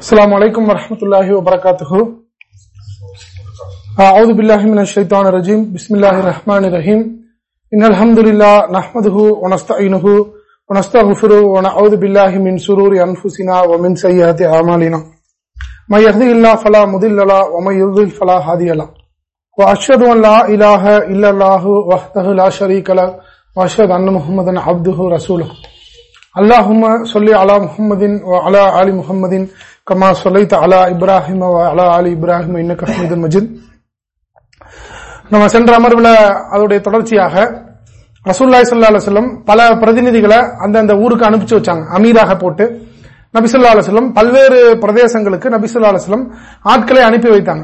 السلام عليكم ورحمة الله وبركاته. أعوذ بالله من الشيطان الرجيم. بسم الله الرحمن الرحيم. إن الحمد لله نحمده ونستعينه ونستغفره ونعوذ بالله من سرور أنفسنا ومن سيئات أعمالنا. من يهده الله فلا مضل له ومن يضلل فلا هادي له. وأشهد أن لا إله إلا الله وحده لا شريك له وأشهد أن محمدا عبده ورسوله. اللهم صل على محمد وعلى آل محمد كما صليت على إبراهيم وعلى آل إبراهيم إنك حميد مجيد நம்ம சென்ற அமர்வுல அதோடைய தொடர்ச்சியாக ரசூல்லாய் சல்லா அலுவலம் பல பிரதிநிதிகளை அந்தந்த ஊருக்கு அனுப்பிச்சு வச்சாங்க அமீராக போட்டு நபிசுல்லா அலுவலம் பல்வேறு பிரதேசங்களுக்கு நபிசுல்லா அலுவலம் ஆட்களை அனுப்பி வைத்தாங்க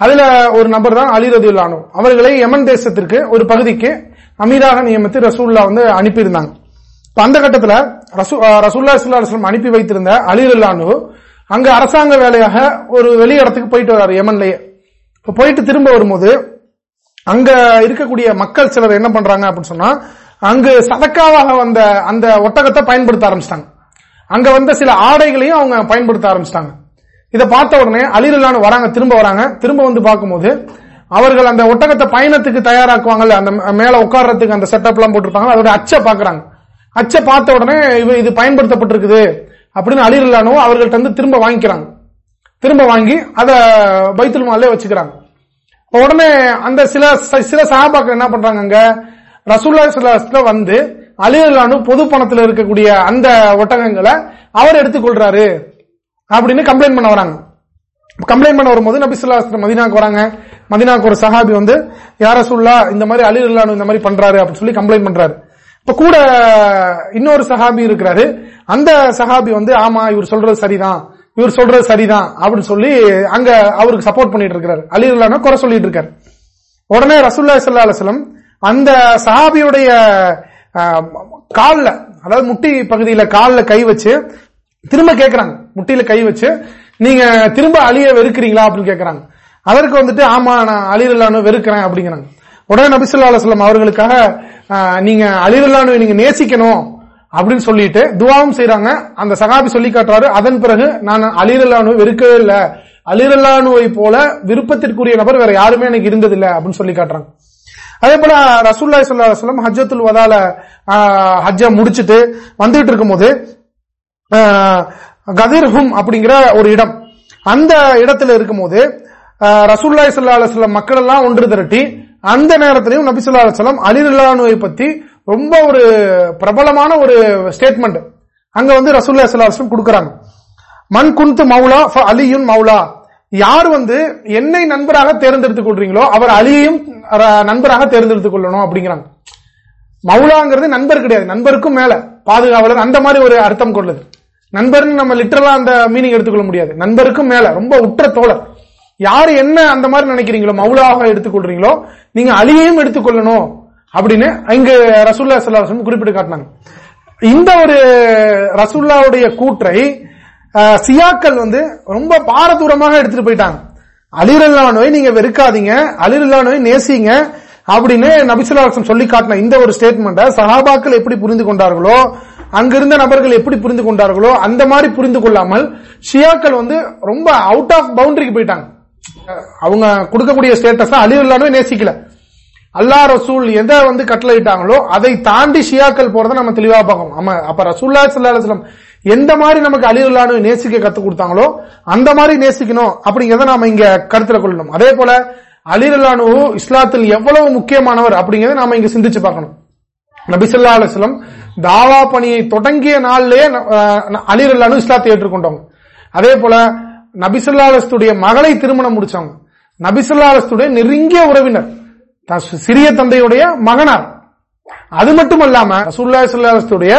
அதுல ஒரு நபர் தான் அலி ரதியுல்லானு அவர்களை யமன் தேசத்திற்கு ஒரு பகுதிக்கு அமீராக நியமித்து ரசூல்லா வந்து அனுப்பியிருந்தாங்க இப்ப அந்த கட்டத்துல ரசூல்லா அலுவலம் அனுப்பி வைத்திருந்த அலி ரல்லானு அங்க அரசாங்க வேலையாக ஒரு வெளி இடத்துக்கு போயிட்டு வர்றாரு யமன்லயே. இப்ப போயிட்டு திரும்ப வரும்போது அங்க இருக்கக்கூடிய மக்கள் சிலர் என்ன பண்றாங்க அப்படின்னு சொன்னா அங்கு சதக்காவாக வந்த அந்த ஒட்டகத்தை பயன்படுத்த ஆரம்பிச்சிட்டாங்க. அங்க வந்த சில ஆடைகளையும் அவங்க பயன்படுத்த ஆரம்பிச்சிட்டாங்க. இதை பார்த்த உடனே அலிரலான வராங்க திரும்ப வராங்க. திரும்ப வந்து பார்க்கும்போது அவர்கள் அந்த ஒட்டகத்தை பயணத்துக்கு தயாராக்குவாங்கல்ல அந்த மேல உட்கார்றதுக்கு அந்த செட்டப் எல்லாம் போட்டிருப்பாங்க அதோட அச்சை பாக்குறாங்க அச்சை பார்த்த உடனே இது பயன்படுத்தப்பட்டிருக்குது. அப்படின்னு அலிரலானோ அவர்கள்ட்ட வந்து திரும்ப வாங்கிக்கிறாங்க. திரும்ப வாங்கி அதை பைத்துல் மாலே வச்சுக்கிறாங்க. உடனே அந்த சில சில சகாபாக்கள் என்ன பண்றாங்க அங்க ரசூல்லா வந்து அலிரலானு பொது பணத்தில் இருக்கக்கூடிய அந்த ஒட்டகங்களை அவர் எடுத்துக்கொள்றாரு அப்படின்னு கம்ப்ளைண்ட் பண்ண வராங்க. கம்ப்ளைண்ட் பண்ண வரும்போது நபிசுல்லா மதினாக்கு வராங்க. மதினாக்கு ஒரு சஹாபி வந்து யார சொல்லா இந்த மாதிரி அலிரலானு இந்த மாதிரி பண்றாரு அப்படின்னு சொல்லி கம்ப்ளைண்ட் பண்றாரு. இப்ப கூட இன்னொரு சஹாபி இருக்கிறாரு. அந்த சஹாபி வந்து ஆமா இவர் சொல்றது சரிதான். இவர் சொல்றது சரிதான். அப்படின்னு சொல்லி அங்க அவருக்கு சப்போர்ட் பண்ணிட்டு இருக்காரு அலிரலான குறை சொல்லிட்டு இருக்காரு. உடனே ரசூல்லா சல்லா அலுவலம் அந்த சஹாபியுடைய காலில் அதாவது முட்டி பகுதியில காலில் கை வச்சு திரும்ப கேட்கறாங்க முட்டியில கை வச்சு நீங்க திரும்ப அழிய வெறுக்கிறீங்களா? அப்படின்னு கேட்கறாங்க அதற்கு வந்துட்டு ஆமா நான் அலிரல்லானு வெறுக்கிறேன் அப்படிங்கிறாங்க. உடனே நபிசுல்லா அலுவலம் அவர்களுக்காக நீங்க அலிரல்லானு நீங்க நேசிக்கணும் அப்படின்னு சொல்லிட்டு துவாவும் செய்யறாங்க அந்த சகாபி சொல்லி காட்டுறாரு. அதன் பிறகு நான் அலிரல்லானு வெறுக்கவே இல்லை. அலிரல்லானுவை போல விருப்பத்திற்குரிய நபர் வேற யாருமே எனக்கு இருந்ததில்லை அப்படின்னு சொல்லி காட்டுறாங்க. அதே போல ரசூல்லாய் சொல்லம் ஹஜ்ஜத்துல் வதால ஹஜ்ஜ முடிச்சுட்டு வந்துட்டு இருக்கும்போது கதிர்ஹும் அப்படிங்கிற ஒரு இடம். அந்த இடத்துல இருக்கும்போது ரசூல்லாய் சல்லா அலுவலம் மக்கள் எல்லாம் ஒன்று திரட்டி அந்த நேரத்திலையும் நபிசுல்லா அலுவலம் அலிரல்லானுவை பத்தி ரொம்ப ஒரு பிரபலமான ஒரு ஸ்டேட்மெண்ட் அங்க வந்து ரசூல்லா சலாஹம் கொடுக்கறாங்க. மண் குந்து மௌலா அலியுன் மௌலா. யார் வந்து என்னை நண்பராக தேர்ந்தெடுத்துக் கொள்றீங்களோ அவர் அலியையும் நண்பராக தேர்ந்தெடுத்துக் கொள்ளணும் அப்படிங்கிறாங்க. மௌலாங்கிறது நண்பர் கிடையாது நண்பருக்கும் மேல. பாதுகாவலர் அந்த மாதிரி ஒரு அர்த்தம் கொள்ளுது. நண்பர் நம்ம லிட்டரலா அந்த மீனிங் எடுத்துக்கொள்ள முடியாது. நண்பருக்கும் மேல ரொம்ப உற்ற தோழர். யாரு என்ன அந்த மாதிரி நினைக்கிறீங்களோ மவுலாக எடுத்துக்கொள்றீங்களோ நீங்க அலியையும் எடுத்துக்கொள்ளணும் அப்படின்னு இங்கு ரசூல்லா சல்லாஹம் குறிப்பிட்டு காட்டினாங்க. இந்த ஒரு ரசூல்லாவுடைய கூற்றை சியாக்கள் வந்து ரொம்ப பாரதூரமாக எடுத்துட்டு போயிட்டாங்க. அலிரல்லானோய் நீங்க வெறுக்காதீங்க அலிரல்லானோய் நேசிங்க அப்படின்னு நபிசுல்லாசம் சொல்லி காட்டின இந்த ஒரு ஸ்டேட்மெண்ட்டை சஹாபாக்கள் எப்படி புரிந்து கொண்டார்களோ அங்கிருந்த நபர்கள் எப்படி புரிந்து கொண்டார்களோ அந்த மாதிரி புரிந்து கொள்ளாமல் ஷியாக்கள் வந்து ரொம்ப அவுட் ஆஃப் பவுண்டரிக்கு போயிட்டாங்க. அவங்க கொடுக்கக்கூடிய ஸ்டேட்டஸ் அலிரல்லானோய் நேசிக்கல. அல்லா ரசூல் எதை வந்து கட்டளையிட்டாங்களோ அதை தாண்டி ஷியாக்கள் போறதை நம்ம தெளிவா பார்க்கணும். ஆமா அப்ப ரசூல்லா சல்லாஹம் எந்த மாதிரி நமக்கு அலிவுல்லானு நேசிக்க கத்து கொடுத்தாங்களோ அந்த மாதிரி நேசிக்கணும் அப்படிங்கறத நாம இங்க கருத்துல கொள்ளணும். அதே போல அலிரல்லானு இஸ்லாத்தில் எவ்வளவு முக்கியமானவர் அப்படிங்கறத நாம இங்க சிந்திச்சு பார்க்கணும். நபிசல்லா அலுவலம் தாவா பணியை தொடங்கிய நாள்லயே அலிரல்லானு இஸ்லாத்தை ஏற்றுக்கொண்டவங்க. அதே போல நபிசல்லாலத்துடைய மகளை திருமணம் முடிச்சவங்க. நபிசல்லாலத்துடைய நெருங்கிய உறவினர். சிறிய தந்தையுடைய மகனார். அது மட்டும் அல்லாம ரசூல்லா சுல்லாத்துடைய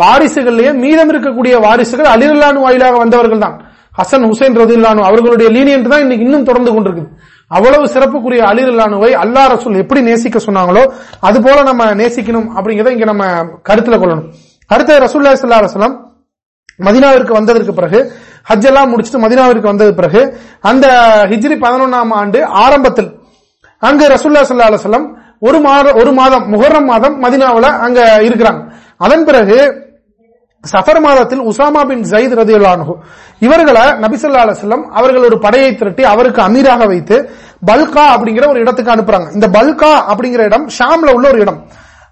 வாரிசுகள்லயே மீதம் இருக்கக்கூடிய வாரிசுகள் அலிரல்லானு வாயிலாக வந்தவர்கள் தான். ஹசன் ஹுசைன் ரதில்லானு அவர்களுடைய லீனியன்ட் தான் இன்னைக்கு இன்னும் தொடர்ந்து கொண்டிருக்குது. அவ்வளவு சிறப்புக்குரிய அலிரல்லானுவை அல்லா ரசூல் எப்படி நேசிக்க சொன்னாங்களோ அது போல நம்ம நேசிக்கணும் அப்படிங்கறத இங்க நம்ம கருத்துல கொள்ளணும். அடுத்த ரசூல்லா சல்லா அலுவலம் மதினாவிற்கு வந்ததற்கு பிறகு ஹஜ் எல்லாம் முடிச்சுட்டு மதினாவிற்கு வந்தது பிறகு அந்த ஹிஜ்ரி பதினொன்னாம் ஆண்டு ஆரம்பத்தில் அங்கு ரசூல்லா சல்லா அலுவலம் ஒரு மாதம் ஒரு மாதம் முகரம் மாதம் மதினாவில் அங்க இருக்கிறாங்க. அதன் பிறகு சஃபர் மாதத்தில் உசாமா பின் ஜயித் ரதியுல்லானு இவர்களை நபிசல்லா அலுவலம் அவர்கள் ஒரு படையை திரட்டி அவருக்கு அமீராக வைத்து பல்கா அப்படிங்கிற ஒரு இடத்துக்கு அனுப்புறாங்க. இந்த பல்கா அப்படிங்கிற இடம் ஷாம்ல உள்ள ஒரு இடம்.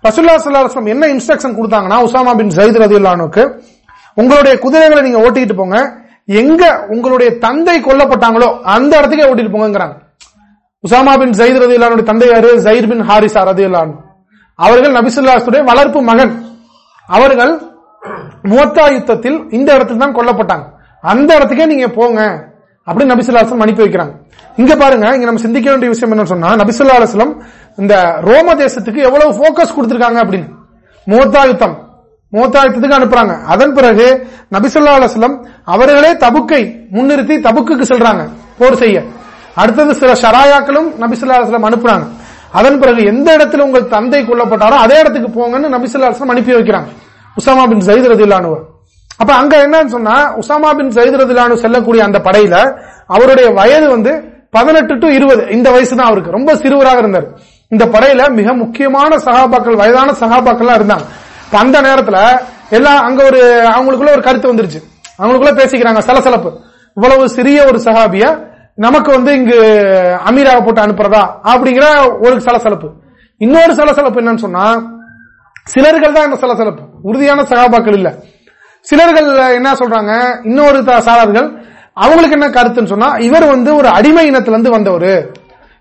ரசுல்லா சல்லாஹம் என்ன இன்ஸ்ட்ரக்ஷன் கொடுத்தாங்கன்னா உசாமா பின் ஜயித் ரதியுல்லானுக்கு உங்களுடைய குதிரைகளை நீங்க ஓட்டிட்டு போங்க எங்க உங்களுடைய தந்தை கொல்லப்பட்டாங்களோ அந்த இடத்துக்கே ஓட்டிட்டு போங்கிறாங்க உசாமா பின் ஜயித் ரதியுல்லானுடைய தந்தை யாரு? ஜயிர் பின் ஹாரிசா ரதியுல்லானு அவர்கள் நபிசுல்லாசுடைய வளர்ப்பு மகன். அவர்கள் முவத்தா யுத்தத்தில் இந்த இடத்துல தான் கொல்லப்பட்டாங்க. அந்த இடத்துக்கே நீங்க போங்க அப்படின்னு நபிசுல்லாசலம் அனுப்பி வைக்கிறாங்க. இங்க பாருங்க இங்க நம்ம சிந்திக்க வேண்டிய விஷயம் என்ன சொன்னா நபிசுல்லா அலுவலம் இந்த ரோம தேசத்துக்கு எவ்வளவு போக்கஸ் கொடுத்திருக்காங்க அப்படின்னு. முவத்தா யுத்தம். முவத்தா அனுப்புறாங்க. அதன் பிறகு நபிசுல்லா அலுவலம் அவர்களே தபுக்கை முன்னிறுத்தி தபுக்குக்கு செல்றாங்க போர் செய்ய. அடுத்தது சில ஷராயாக்களும் நபிசுல்லா அலுவலம் அனுப்புறாங்க. அதன் பிறகு எந்த இடத்துல உங்கள் தந்தை கொல்லப்பட்டாரோ அதே இடத்துக்கு போங்கன்னு நபிசுல்லா அலுவலம் அனுப்பி வைக்கிறாங்க. உசாமா பின் ஜயித் ரதிலானுவர் அப்ப அங்க என்னன்னு சொன்னா உசாமா பின் ஜயித் ரதிலானு செல்லக்கூடிய அந்த படையில அவருடைய வயது வந்து பதினெட்டு டு இருபது இந்த வயசு தான் அவருக்கு. ரொம்ப சிறுவராக இருந்தார். இந்த படையில மிக முக்கியமான சகாபாக்கள் வயதான சகாபாக்கள் இருந்தாங்க. அந்த நேரத்துல எல்லாம் அங்க ஒரு அவங்களுக்குள்ள ஒரு கருத்து வந்துருச்சு. அவங்களுக்குள்ள பேசிக்கிறாங்க சலசலப்பு. இவ்வளவு சிறிய ஒரு சகாபிய நமக்கு வந்து இங்கு அமீராக போட்டு அனுப்புறதா? அப்படிங்கிற ஒரு சலசலப்பு. இன்னொரு சலசலப்பு என்னன்னு சொன்னா சிலர்கள் தான் இந்த சலசலப்பு. உறுதியான சகாபாக்கள் இல்ல. சிலர்கள் என்ன சொல்றாங்க இன்னொரு சாரர்கள் அவங்களுக்கு என்ன கருத்துன்னு சொன்னா இவர் வந்து ஒரு அடிமை இனத்திலிருந்து வந்தவர்.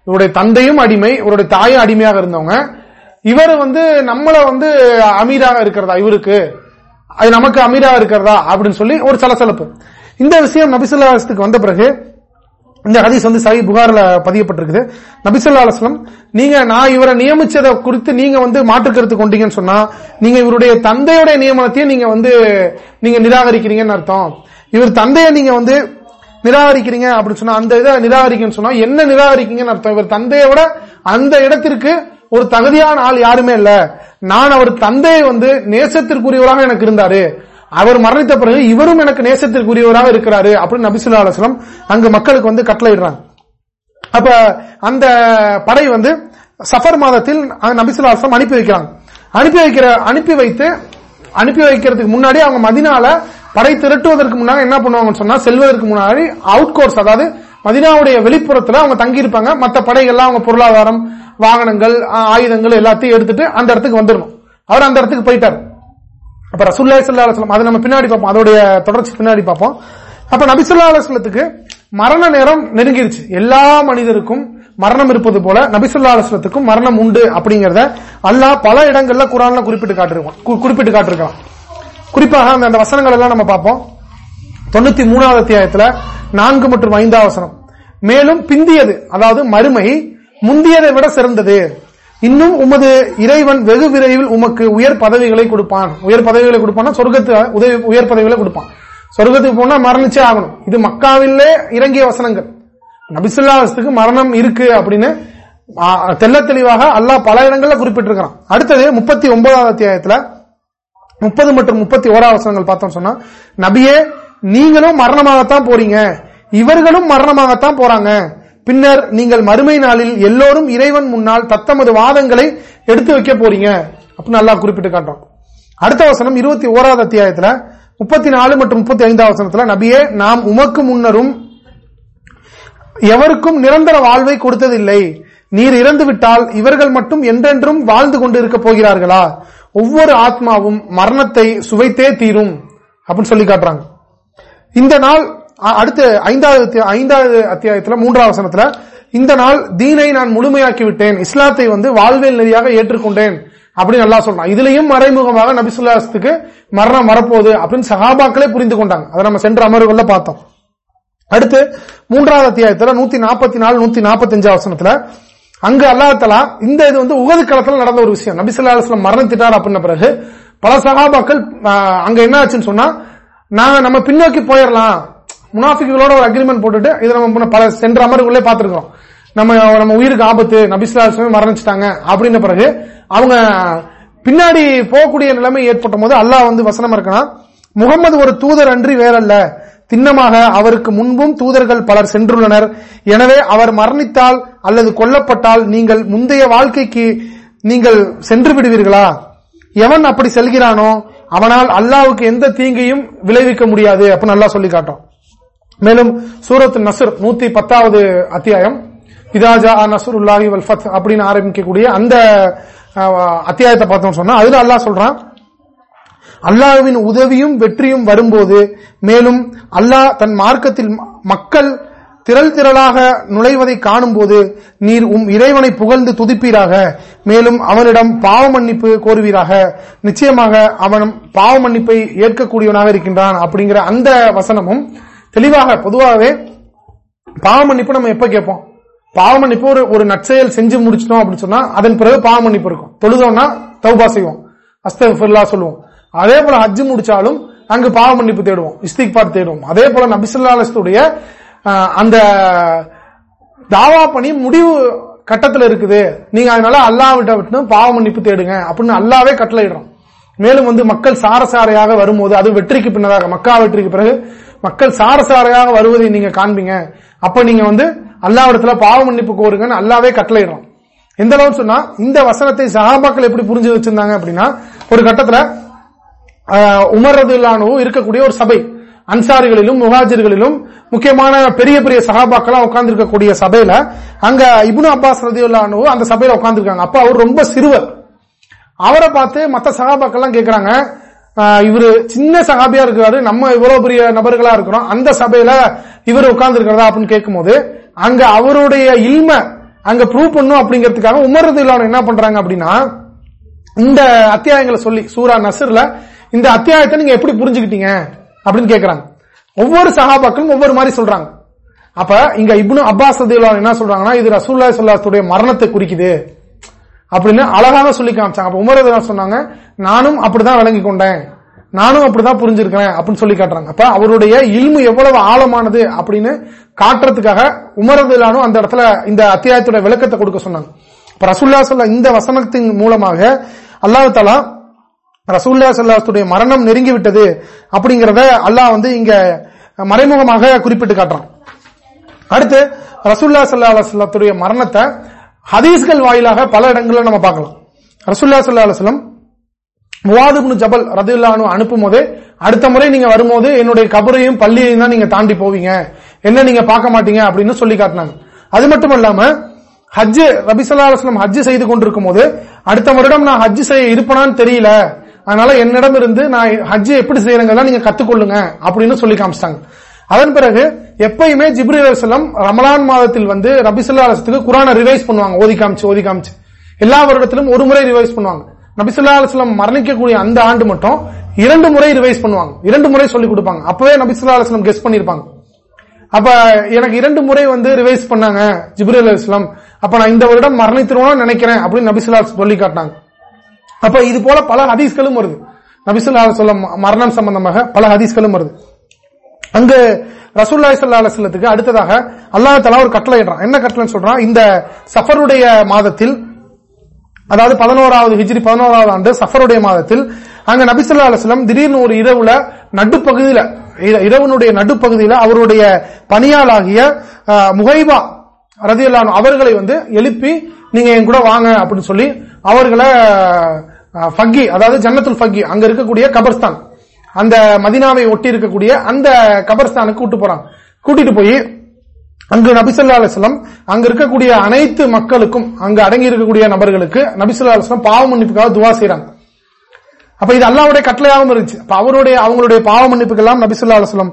இவருடைய தந்தையும் அடிமை இவருடைய தாயும் அடிமையாக இருந்தவங்க. இவர் வந்து நம்மள வந்து அமீராக இருக்கிறதா? இவருக்கு. அது நமக்கு அமீராக இருக்கிறதா? அப்படின்னு சொல்லி ஒரு சலசலப்பு. இந்த விஷயம் நபிசுல்லாஸ்துக்கு வந்த பிறகு இந்த ஹதீஸ் வந்து சஹி புகாரில் பதியப்பட்டிருக்குது. நபிசல்லா அலுவலம் நீங்க நான் இவரை நியமிச்சதை குறித்து நீங்க வந்து மாற்றுக்கருத்து கொண்டீங்கன்னு சொன்னா நீங்க இவருடைய தந்தையுடைய நியமனத்தையும் நீங்க வந்து நீங்க நிராகரிக்கிறீங்கன்னு அர்த்தம். இவர் தந்தையை நீங்க வந்து நிராகரிக்கிறீங்க அப்படின்னு சொன்னா அந்த இதை நிராகரிக்கன்னு சொன்னா என்ன நிராகரிக்கீங்கன்னு அர்த்தம். இவர் தந்தையோட அந்த இடத்திற்கு ஒரு தகுதியான ஆள் யாருமே இல்ல. நான் அவர் தந்தையை வந்து நேசத்திற்குரியவராக எனக்கு இருந்தாரு. அவர் மரணித்த பிறகு இவரும் எனக்கு நேசத்திற்குரியவராக இருக்கிறாரு அப்படின்னு நபிசுல்லா அலுவலம் அங்கு மக்களுக்கு வந்து கட்டளையிடுறாங்க. அப்ப அந்த படை வந்து சஃபர் மாதத்தில் நபிசுல்லா அலுவலம் அனுப்பி வைக்கிறாங்க. அனுப்பி வைக்கிற அனுப்பி வைத்து அனுப்பி வைக்கிறதுக்கு முன்னாடி அவங்க மதினால படை திரட்டுவதற்கு முன்னாடி என்ன பண்ணுவாங்கன்னு சொன்னா செல்வதற்கு முன்னாடி அவுட் கோர்ஸ் அதாவது மதினாவுடைய வெளிப்புறத்துல அவங்க தங்கியிருப்பாங்க. மற்ற படைகள்லாம் அவங்க பொருளாதாரம் வாகனங்கள் ஆயுதங்கள் எல்லாத்தையும் எடுத்துட்டு அந்த இடத்துக்கு வந்துடணும் அவர் அந்த இடத்துக்கு போயிட்டார். அப்ப ரசுல்லா சல்லா அலுவலம் அதை நம்ம பின்னாடி பார்ப்போம். அதோடைய தொடர்ச்சி பின்னாடி பார்ப்போம். அப்ப நபிசுல்லா அலுவலத்துக்கு மரண நேரம் நெருங்கிருச்சு. எல்லா மனிதருக்கும் மரணம் இருப்பது போல நபிசுல்லா அலுவலத்துக்கும் மரணம் உண்டு அப்படிங்கறத அல்லாஹ் பல இடங்கள்ல குரான்ல குறிப்பிட்டு காட்டிருக்கான். குறிப்பிட்டு காட்டிருக்கான். குறிப்பாக அந்த வசனங்கள் எல்லாம் நம்ம பார்ப்போம். தொண்ணூத்தி மூணாவது அத்தியாயத்துல நான்கு மற்றும் ஐந்தாவது வசனம். மேலும் பிந்தியது அதாவது மறுமை முந்தியதை விட சிறந்தது. இன்னும் உமது இறைவன் வெகு விரைவில் உமக்கு உயர் பதவிகளை கொடுப்பான். உயர் பதவிகளை கொடுப்பான் சொர்க்கத்து உதவி உயர் பதவிகளை கொடுப்பான். சொர்க்கத்துக்கு போனா மரணிச்சே ஆகணும். இது மக்காவிலே இறங்கிய வசனங்கள். நபிசுல்லாஸ்துக்கு மரணம் இருக்கு அப்படின்னு தெல்ல தெளிவாக அல்லாஹ் பல இடங்கள்ல குறிப்பிட்டிருக்கிறான். அடுத்தது முப்பத்தி ஒன்பதாவது அத்தியாயத்துல முப்பது மற்றும் முப்பத்தி ஓராவது வசனங்கள் பார்த்தோம் சொன்னா நபியே நீங்களும் மரணமாகத்தான் போறீங்க. இவர்களும் மரணமாகத்தான் போறாங்க. பின்னர் நீங்கள் மறுமை நாளில் எல்லோரும் இறைவன் முன்னால் தத்தமது வாதங்களை எடுத்து வைக்க போறீங்க. அப்படின்னு நல்லா குறிப்பிட்டு காட்டுறோம் அடுத்த வசனம் இருபத்தி ஓராவது அத்தியாயத்துல முப்பத்தி நாலு மற்றும் முப்பத்தி ஐந்தாவது வசனத்துல நபியே நாம் உமக்கு முன்னரும் எவருக்கும் நிரந்தர வாழ்வை கொடுத்ததில்லை. நீர் இறந்துவிட்டால் இவர்கள் மட்டும் என்றென்றும் வாழ்ந்து கொண்டு இருக்க போகிறார்களா? ஒவ்வொரு ஆத்மாவும் மரணத்தை சுவைத்தே தீரும். அப்படின்னு சொல்லி காட்டுறாங்க. இந்த நாள் அடுத்து ஐந்தாவது ஐந்தாவது அத்தியாயத்துல மூன்றாவது வசனத்துல இந்த நாள் தீனை நான் முழுமையாக்கி விட்டேன் இஸ்லாத்தை வந்து வாழ்வியல் நெறியாக ஏற்றுக்கொண்டேன் அப்படின்னு நல்லா சொல்றான். இதுலயும் மறைமுகமாக நபிசுல்லாஸ்துக்கு மரணம் வரப்போகுது அப்படின்னு சகாபாக்களே புரிந்து கொண்டாங்க. அதை நம்ம சென்ற அமர்வுகள்ல பார்த்தோம். அடுத்து மூன்றாவது அத்தியாயத்துல நூத்தி நாற்பத்தி நாலு நூத்தி நாற்பத்தி அஞ்சு வசனத்துல அங்கு அல்லாஹலா இந்த இது வந்து உகது களத்தில் நடந்த ஒரு விஷயம். நபிசுல்லா அலுவலம் மரணத்திட்டார் அப்படின்ன பிறகு பல சகாபாக்கள் அங்க என்ன ஆச்சுன்னு சொன்னா நாங்க நம்ம பின்னோக்கி போயிடலாம் முனாஃபிகளோட ஒரு அக்ரிமெண்ட் போட்டுட்டு இதை நம்ம பல சென்ற அமர்வுகளே பார்த்திருக்கிறோம். நம்ம நம்ம உயிருக்கு ஆபத்து நபிஸ்லா மரணிச்சிட்டாங்க அப்படின்ன பிறகு அவங்க பின்னாடி போகக்கூடிய நிலைமை ஏற்பட்ட போது அல்லாஹ் வந்து வசனம் இருக்கலாம் முகமது ஒரு தூதர் அன்றி வேறல்ல. திண்ணமாக அவருக்கு முன்பும் தூதர்கள் பலர் சென்றுள்ளனர். எனவே அவர் மரணித்தால் அல்லது கொல்லப்பட்டால் நீங்கள் முந்தைய வாழ்க்கைக்கு நீங்கள் சென்று விடுவீர்களா? எவன் அப்படி செல்கிறானோ அவனால் அல்லாவுக்கு எந்த தீங்கையும் விளைவிக்க முடியாது அப்படின்னு நல்லா சொல்லி காட்டும் மேலும் சூரத் நசுர் நூத்தி பத்தாவது அத்தியாயம். இதாஜா நசருல்லாஹி வல் ஃபத் அப்படின்னு ஆரம்பிக்கக்கூடிய அந்த அத்தியாயத்தை பார்த்தோம் சொன்னா அதுல அல்லாஹ் சொல்றான் அல்லாஹ்வின் உதவியும் வெற்றியும் வரும்போது மேலும் அல்லாஹ் தன் மார்க்கத்தில் மக்கள் திரள் திரளாக நுழைவதை காணும்போது நீர் உம் இறைவனை புகழ்ந்து துதிப்பீராக. மேலும் அவனிடம் பாவ மன்னிப்பு கோருவீராக. நிச்சயமாக அவனும் பாவ மன்னிப்பை ஏற்கக்கூடியவனாக இருக்கின்றான். அப்படிங்கிற அந்த வசனமும் தெளிவாக பொதுவாகவே பாவ மன்னிப்பு நம்ம எப்ப கேட்போம்? பாவ மன்னிப்பு ஒரு ஒரு நற்செயல் செஞ்சு முடிச்சிட்டோம் அப்படின்னு சொன்னா அதன் பிறகு பாவ மன்னிப்பு இருக்கும். தொழுதோம்னா தௌபா செய்வோம். அஸ்தஃபிர்லா சொல்லுவோம். அதே போல ஹஜ் முடிச்சாலும் அங்கு பாவ மன்னிப்பு தேடுவோம். இஸ்திக்பார் தேடுவோம். அதே போல நபிசுல்லாஸ்துடைய அந்த தாவா பணி முடிவு கட்டத்தில் இருக்குது. நீங்க அதனால அல்லாவிட்ட விட்டு பாவ மன்னிப்பு தேடுங்க அப்படின்னு அல்லாவே கட்டளையிடுறோம். மேலும் வந்து மக்கள் சாரசாரையாக வரும்போது அது வெற்றிக்கு பின்னதாக மக்கா வெற்றிக்கு பிறகு மக்கள் சாரசாரையாக வருவதை நீங்க காண்பீங்க. அப்ப நீங்க வந்து அல்லாவிடத்துல பாவ மன்னிப்பு கோருங்கன்னு அல்லாவே கட்டளையிடுறோம். எந்த அளவுன்னு சொன்னா இந்த வசனத்தை சஹாபாக்கள் எப்படி புரிஞ்சு வச்சிருந்தாங்க அப்படின்னா ஒரு கட்டத்துல ஆஹ், இல்லானவும் இருக்கக்கூடிய ஒரு சபை அன்சாரிகளிலும் முகாஜர்களிலும் முக்கியமான பெரிய பெரிய சகாபாக்கெல்லாம் உட்கார்ந்து இருக்கக்கூடிய சபையில அங்க இபுனு அப்பாஸ் ரதியுல்லானு அந்த சபையில உட்கார்ந்துருக்காங்க. அப்ப அவர் ரொம்ப சிறுவர். அவரை பார்த்து மத்த சகாபாக்கெல்லாம் கேக்குறாங்க இவரு சின்ன சகாபியா இருக்கிறாரு. நம்ம இவ்வளவு பெரிய நபர்களா இருக்கிறோம். அந்த சபையில இவர் உட்கார்ந்து இருக்கிறதா அப்படின்னு கேட்கும்போது அங்க அவருடைய இல்ம அங்க ப்ரூவ் பண்ணும் அப்படிங்கிறதுக்காக உமர்றது இல்லாமல் என்ன பண்றாங்க அப்படின்னா இந்த அத்தியாயங்களை சொல்லி சூரா நசர்ல இந்த அத்தியாயத்தை நீங்க எப்படி புரிஞ்சுக்கிட்டீங்க அப்படின்னு கேக்குறாங்க. ஒவ்வொரு சகாபாக்களும் ஒவ்வொரு மாதிரி சொல்றாங்க. அப்ப இங்க இப்னு அப்பாஸ் என்ன சொல்றாங்கன்னா இது ரசூல்லா ஸல்லல்லாஹு மரணத்தை குறிக்குது. அப்படின்னு அழகாக சொல்லி காமிச்சாங்க. அப்ப உமர் சொன்னாங்க நானும் அப்படிதான் விளங்கி கொண்டேன். நானும் அப்படிதான் புரிஞ்சிருக்கிறேன் அப்படின்னு சொல்லி காட்டுறாங்க. அப்ப அவருடைய இல்மு எவ்வளவு ஆழமானது அப்படின்னு காட்டுறதுக்காக உமரதுலானும் அந்த இடத்துல இந்த அத்தியாயத்தோட விளக்கத்தை கொடுக்க சொன்னாங்க. இப்ப ரசூல்லா சொல்ல இந்த வசனத்தின் மூலமாக அல்லாஹ் தலா ரசூல்லா சல்லாத்துடைய மரணம் நெருங்கி விட்டது அப்படிங்கறத அல்லாஹ் வந்து இங்க மறைமுகமாக குறிப்பிட்டு காட்டுறான். அடுத்து ரசூல்லா சல்லா அல்லாத்துடைய மரணத்தை ஹதீஸ்கள் வாயிலாக பல இடங்களில் நம்ம பார்க்கலாம். ரசுல்லா சல்லா அலுவலம் முவாதுப்னு ஜபல் ரதுல்லானு அனுப்பும் போதே அடுத்த முறை நீங்க வரும்போது என்னுடைய கபரையும் பள்ளியையும் தான் நீங்க தாண்டி போவீங்க. என்ன நீங்க பார்க்க மாட்டீங்க அப்படின்னு சொல்லி காட்டினாங்க. அது மட்டும் இல்லாம ஹஜ் ரபிசல்லா அலுவலம் ஹஜ் செய்து கொண்டிருக்கும் போது அடுத்த வருடம் நான் ஹஜ் செய்ய இருப்பனான்னு தெரியல. அதனால என்னிடம் இருந்து நான் ஹஜ் எப்படி செய்யறங்கதான் நீங்க கத்துக்கொள்ளுங்க அப்படின்னு சொல்லி காமிச்சிட்டாங்க. அதன் பிறகு எப்பயுமே ஜிப்ரி ரமலான் மாதத்தில் வந்து ரபிசல்லா அலுவலத்துக்கு குரானை ரிவைஸ் பண்ணுவாங்க ஓதி காமிச்சு ஓதி காமிச்சு. எல்லா வருடத்திலும் ஒரு முறை ரிவைஸ் பண்ணுவாங்க. நபிசுல்லா அலுவலம் மரணிக்கக்கூடிய அந்த ஆண்டு மட்டும் இரண்டு முறை ரிவைஸ் பண்ணுவாங்க. இரண்டு முறை சொல்லிக் கொடுப்பாங்க. அப்பவே நபிசுல்லா அலுவலம் கெஸ் பண்ணிருப்பாங்க அப்ப எனக்கு இரண்டு முறை வந்து ரிவைஸ் பண்ணாங்க ஜிப்ரேல் அலுவலம் அப்ப நான் இந்த வருடம் மரணித்திருவோம்னு நினைக்கிறேன் அப்படின்னு நபிசுல்லா சொல்லி காட்டினாங்க. அப்ப இது போல பல ஹதீஸ்களும் வருது. நபிசுல்லா சொல்லம் மரணம் சம்பந்தமாக பல ஹதீஸ்களும் வருது. அங்கு ரசூல்லாய் சல்லா அலுவலத்துக்கு அடுத்ததாக அல்லாஹ் தலா ஒரு கட்டளை என்ன கட்டளைன்னு சொல்றான்? இந்த சஃபருடைய மாதத்தில் அதாவது பதினோராவது ஹிஜ்ரி பதினோராவது ஆண்டு சஃபருடைய மாதத்தில் அங்க நபிசுல்லா அலுவலம் திடீர்னு ஒரு இரவுல நடுப்பகுதியில இரவனுடைய நடுப்பகுதியில அவருடைய பணியாளாகிய முகைவா முகைபா ரதியல்லான் அவர்களை வந்து எழுப்பி நீங்க என் கூட வாங்க அப்படின்னு சொல்லி அவர்களை ஃபக்கி அதாவது ஜன்னத்துல் ஃபக்கி அங்க இருக்கக்கூடிய கபர்ஸ்தான் அந்த மதினாவை ஒட்டி இருக்கக்கூடிய அந்த கபர்ஸ்தானுக்கு கூட்டு போறாங்க கூட்டிட்டு போய் அங்கு நபிசல்லா அலுவலம் அங்க இருக்கக்கூடிய அனைத்து மக்களுக்கும் அங்கு அடங்கி இருக்கக்கூடிய நபர்களுக்கு நபிசல்லா அலுவலம் பாவ மன்னிப்புக்காக துவா செய்யறாங்க அப்ப இது அல்லாவுடைய கட்டளையாகவும் இருந்துச்சு. அப்ப அவருடைய அவங்களுடைய பாவ மன்னிப்புக்கெல்லாம் நபிசுல்லா அலுவலம்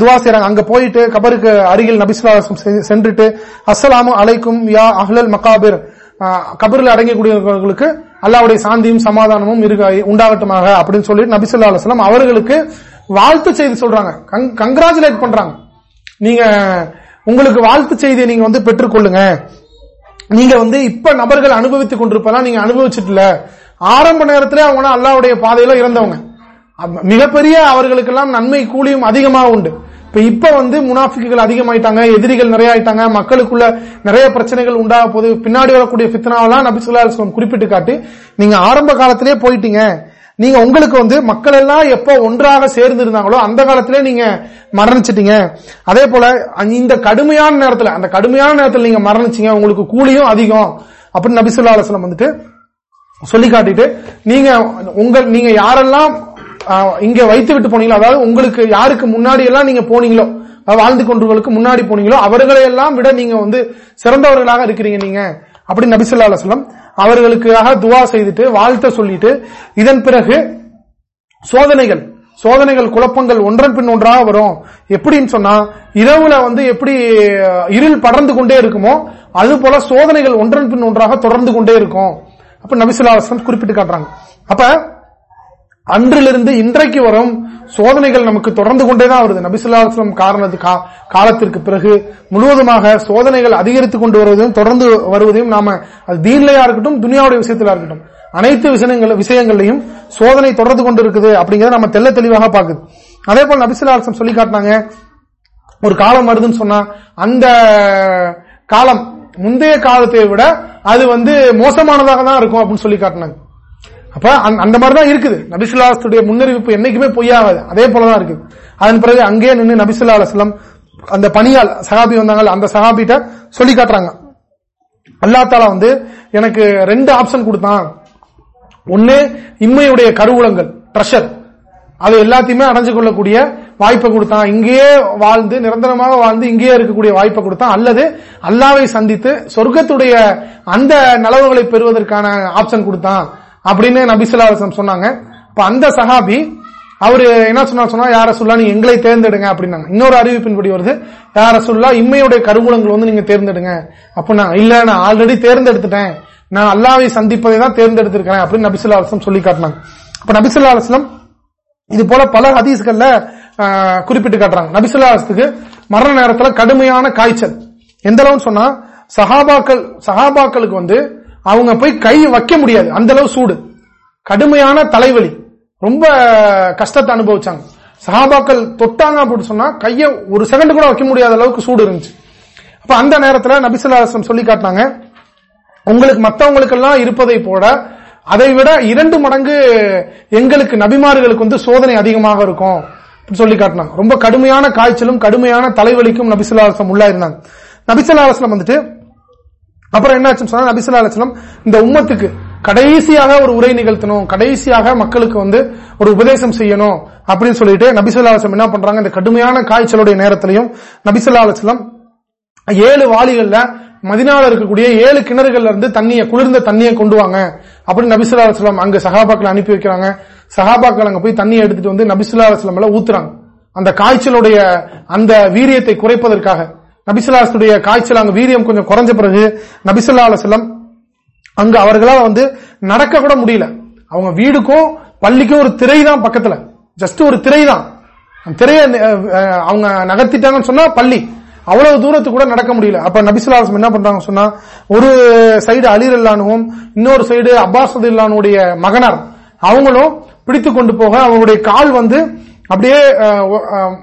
துவா செய்யறாங்க அங்க போயிட்டு கபருக்கு அருகில் நபிசுல்லா அலுவலம் சென்றுட்டு அஸ்ஸலாமு அலைக்கும் யா அஹ்லல் மகாபிர் கபரில் அடங்கக்கூடியவர்களுக்கு அல்லாவுடைய சாந்தியும் சமாதானமும் இருக்க உண்டாகட்டுமாக அப்படின்னு சொல்லி நபிசுல்லா அலுவலம் அவர்களுக்கு வாழ்த்து செய்தி சொல்றாங்க. கங்க்ராச்சுலேட் பண்றாங்க. நீங்க உங்களுக்கு வாழ்த்து செய்தியை நீங்க வந்து பெற்றுக்கொள்ளுங்க. நீங்க வந்து இப்ப நபர்கள் அனுபவித்துக் கொண்டிருப்பதெல்லாம் நீங்க அனுபவிச்சுட்டுல. ஆரம்ப நேரத்திலே அவங்க அல்லாவுடைய பாதையில இறந்தவங்க. மிகப்பெரிய அவர்களுக்கெல்லாம் நன்மை கூலியும் அதிகமாக உண்டு. இப்ப இப்ப வந்து முனாஃபிக்குகள் அதிகமாயிட்டாங்க எதிரிகள் நிறைய ஆயிட்டாங்க மக்களுக்குள்ள நிறைய பிரச்சனைகள் உண்டாக போது பின்னாடி வரக்கூடிய பித்னாவெல்லாம் நபி குறிப்பிட்டு காட்டி நீங்க ஆரம்ப காலத்திலேயே போயிட்டீங்க. நீங்க உங்களுக்கு வந்து மக்கள் எல்லாம் எப்போ ஒன்றாக சேர்ந்து இருந்தாங்களோ அந்த காலத்திலே நீங்க மரணிச்சிட்டீங்க. அதே போல இந்த கடுமையான நேரத்தில் அந்த கடுமையான நேரத்தில் நீங்க மரணிச்சீங்க உங்களுக்கு கூலியும் அதிகம். அப்படின்னு நபிசுல்லா ஸல்லல்லாஹு வந்துட்டு சொல்லி காட்டிட்டு நீங்க உங்க நீங்க யாரெல்லாம் இங்க வைத்து விட்டு போனீங்களோ அதாவது உங்களுக்கு யாருக்கு முன்னாடி எல்லாம் நீங்க போனீங்களோ வாழ்ந்து கொண்டவர்களுக்கு முன்னாடி போனீங்களோ அவர்களை எல்லாம் விட நீங்க வந்து சிறந்தவர்களாக இருக்கிறீங்க நீங்க. அப்படி நபிசுல்லா அலுவலம் அவர்களுக்காக துவா செய்துட்டு வாழ்த்த சொல்லிட்டு இதன் பிறகு சோதனைகள் சோதனைகள் குழப்பங்கள் ஒன்றன் பின் ஒன்றாக வரும். எப்படின்னு சொன்னா இரவுல வந்து எப்படி இருள் படர்ந்து கொண்டே இருக்குமோ அது போல சோதனைகள் ஒன்றன் பின் ஒன்றாக தொடர்ந்து கொண்டே இருக்கும். அப்ப நபிசுல்லா குறிப்பிட்டு காட்டுறாங்க. அப்ப அன்றிலிருந்து இன்றைக்கு வரும் சோதனைகள் நமக்கு தொடர்ந்து கொண்டேதான் வருது. நபிசுல்லாஸ்லம் காரணத்து கா- காலத்திற்கு பிறகு முழுவதுமாக சோதனைகள் அதிகரித்துக் கொண்டு வருவதையும் தொடர்ந்து வருவதையும் நாம அது தீன்லையா இருக்கட்டும் துனியாவுடைய விஷயத்திலா இருக்கட்டும் அனைத்து விஷயங்கள் விஷயங்களையும் சோதனை தொடர்ந்து கொண்டு இருக்குது அப்படிங்கறத நம்ம தெள்ள தெளிவாக பாக்குது அதே போல நபிசுல்லாஸ்லம் சொல்லி காட்டினாங்க ஒரு காலம் வருதுன்னு சொன்னா அந்த காலம் முந்தைய காலத்தை விட அது வந்து மோசமானதாக தான் இருக்கும் அப்படின்னு சொல்லி காட்டினாங்க. அப்ப அந்த- மாதிரி தான் இருக்குது நபிசுல்லாத்துடைய முன்னறிவிப்பு என்னைக்குமே பொய்யாகாது. அதே போலதான் இருக்குது அதன் பிறகு அங்கேயே நின்று நபிசுல்லா அலுவலம் அந்த பணியால் சகாபி வந்தாங்க அந்த சகாபிட்ட சொல்லி காட்டுறாங்க. அல்லா தாலா வந்து எனக்கு ரெண்டு ஆப்ஷன் கொடுத்தான். ஒன்னு இம்மையுடைய கருவூலங்கள் ப்ரெஷர் அது எல்லாத்தையுமே அடைஞ்சு கொள்ளக்கூடிய வாய்ப்பை கொடுத்தான். இங்கேயே வாழ்ந்து நிரந்தரமாக வாழ்ந்து இங்கேயே இருக்கக்கூடிய வாய்ப்பை கொடுத்தான். அல்லது அல்லாவை சந்தித்து சொர்க்கத்துடைய அந்த நலவுகளை பெறுவதற்கான ஆப்ஷன் கொடுத்தான். அப்படின்னு நபிசுல்லா அலுவலம் சொன்னாங்க. இப்ப அந்த சஹாபி அவரு என்ன சொன்னா சொன்னா யார சொல்லா நீ எங்களை தேர்ந்தெடுங்க அப்படின்னாங்க. இன்னொரு அறிவிப்பின்படி வருது. யார சொல்லா இம்மையுடைய கருவூலங்கள் வந்து நீங்க தேர்ந்தெடுங்க. அப்படின்னா இல்ல நான் ஆல்ரெடி தேர்ந்தெடுத்துட்டேன். நான் அல்லாவை சந்திப்பதை தான் தேர்ந்தெடுத்திருக்கிறேன் அப்படின்னு நபிசுல்லா அலுவலம் சொல்லி காட்டினாங்க. அப்ப நபிசுல்லா அலுவலம் இது போல பல ஹதீஸ்கள்ல குறிப்பிட்டு காட்டுறாங்க. நபிசுல்லாத்துக்கு மரண நேரத்துல கடுமையான காய்ச்சல். எந்த அளவுன்னு சொன்னா சஹாபாக்கள் சஹாபாக்களுக்கு வந்து அவங்க போய் கை வைக்க முடியாது. அந்த அளவு சூடு. கடுமையான தலைவலி. ரொம்ப கஷ்டத்தை அனுபவிச்சாங்க. சஹாபாக்கள் தொட்டாங்க அப்படின்னு சொன்னா கையை ஒரு செகண்ட் கூட வைக்க முடியாத அளவுக்கு சூடு இருந்துச்சு. அப்ப அந்த நேரத்தில் நபிசுல்லாசம் சொல்லி காட்டினாங்க உங்களுக்கு மற்றவங்களுக்கெல்லாம் இருப்பதை போல அதை விட இரண்டு மடங்கு எங்களுக்கு நபிமார்களுக்கு வந்து சோதனை அதிகமாக இருக்கும். அப்படின்னு சொல்லி காட்டினாங்க. ரொம்ப கடுமையான காய்ச்சலும் கடுமையான தலைவலிக்கும் நபிசுல்லாசம் உள்ளா இருந்தாங்க நபிசுல்லாஸ்லம் வந்துட்டு அப்புறம் என்ன ஆச்சுன்னு சொன்னா நபிசுல்லா அலுவலம் இந்த உம்மத்துக்கு கடைசியாக ஒரு உரை நிகழ்த்தணும் கடைசியாக மக்களுக்கு வந்து ஒரு உபதேசம் செய்யணும் அப்படின்னு சொல்லிட்டு நபிசுல்லா என்ன பண்றாங்க இந்த கடுமையான காய்ச்சலுடைய நேரத்திலையும் நபிசுல்லா ஏழு வாளிகள்ல மதினால இருக்கக்கூடிய ஏழு கிணறுகள்ல இருந்து தண்ணியை குளிர்ந்த தண்ணியை கொண்டு வாங்க அப்படின்னு நபிசுல்லா அலுவலம் அங்க சகாபாக்களை அனுப்பி வைக்கிறாங்க. சகாபாக்கள் அங்க போய் தண்ணியை எடுத்துட்டு வந்து நபிசுல்லா அலுவலம் எல்லாம் ஊத்துறாங்க. அந்த காய்ச்சலுடைய அந்த வீரியத்தை குறைப்பதற்காக. நபிசுல்லாசுடைய காய்ச்சல் அங்க வீரியம் கொஞ்சம் குறைஞ்ச பிறகு நபிசுல்லா அலுவலம் அங்கு அவர்களால் வந்து நடக்க கூட முடியல. அவங்க வீடுக்கும் பள்ளிக்கும் ஒரு திரை தான் பக்கத்துல. ஜஸ்ட் ஒரு திரை தான். அந்த திரையை அவங்க நகர்த்திட்டாங்கன்னு சொன்னா பள்ளி. அவ்வளவு தூரத்துக்கு கூட நடக்க முடியல. அப்ப நபிசுல்லாஸ்லம் என்ன பண்றாங்க சொன்னா ஒரு சைடு அலீர் இல்லானுவும் இன்னொரு சைடு அப்பாஸ் இல்லானுடைய மகனார் அவங்களும் பிடித்து கொண்டு போக அவங்களுடைய கால் வந்து அப்படியே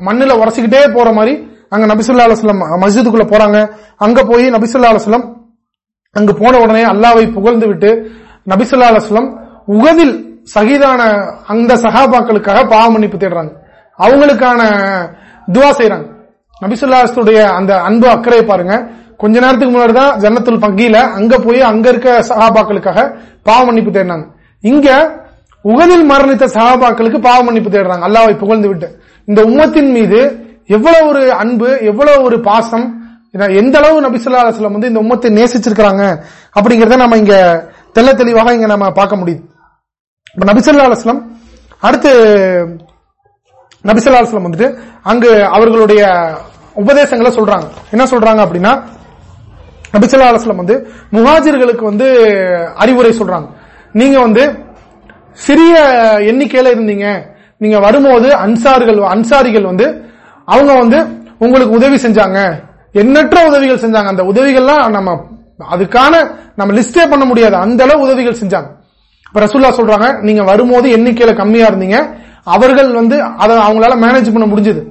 மண்ணில் உரசிக்கிட்டே போற மாதிரி அங்க நபிசுல்லா அலுவலம் மஸ்ஜிதுக்குள்ள போறாங்க. அங்க போய் நபிசுல்லா அலுவலம் அங்கு போன உடனே அல்லாவை புகழ்ந்து விட்டு நபிசுல்லா அலுவலம் உகதில் சகிதான அந்த சகாபாக்களுக்காக பாவ மன்னிப்பு தேடுறாங்க. அவங்களுக்கான துவா செய்யறாங்க நபிசுல்லாஸ்துடைய அந்த அன்பு அக்கறையை பாருங்க. கொஞ்ச நேரத்துக்கு முன்னாடி தான் ஜன்னத்துல் பங்கியில அங்க போய் அங்க இருக்க சகாபாக்களுக்காக பாவ மன்னிப்பு தேடினாங்க. இங்க உகதில் மரணித்த சகாபாக்களுக்கு பாவ மன்னிப்பு தேடுறாங்க. அல்லாவை புகழ்ந்து விட்டு. இந்த உம்மத்தின் மீது எவ்வளவு ஒரு அன்பு எவ்வளவு ஒரு பாசம் எந்த அளவு நபிசுல்லா அலுவலம் வந்து இந்த உம்மத்தை நேசிச்சிருக்கிறாங்க அப்படிங்கறத நம்ம இங்க தெள்ள தெளிவாக இங்க நம்ம பார்க்க முடியுது. இப்ப நபிசல்லா அலுவலம் அடுத்து நபிசல்லா அலுவலம் வந்துட்டு அங்கு அவர்களுடைய உபதேசங்களை சொல்றாங்க. என்ன சொல்றாங்க அப்படின்னா நபிசல்லா அலுவலம் வந்து முஹாஜிர்களுக்கு வந்து அறிவுரை சொல்றாங்க. நீங்க வந்து சிறிய எண்ணிக்கையில இருந்தீங்க. நீங்க வரும்போது அன்சார்கள் அன்சாரிகள் வந்து அவங்க வந்து உங்களுக்கு உதவி செஞ்சாங்க. எண்ணற்ற உதவிகள் செஞ்சாங்க. அந்த உதவிகள்லாம் நம்ம அதுக்கான நம்ம லிஸ்டே பண்ண முடியாது. அந்த அளவு உதவிகள் செஞ்சாங்க. இப்ப ரசூல்லா சொல்றாங்க நீங்க வரும்போது எண்ணிக்கையில கம்மியா இருந்தீங்க. அவர்கள் வந்து அதை அவங்களால மேனேஜ் பண்ண முடிஞ்சது.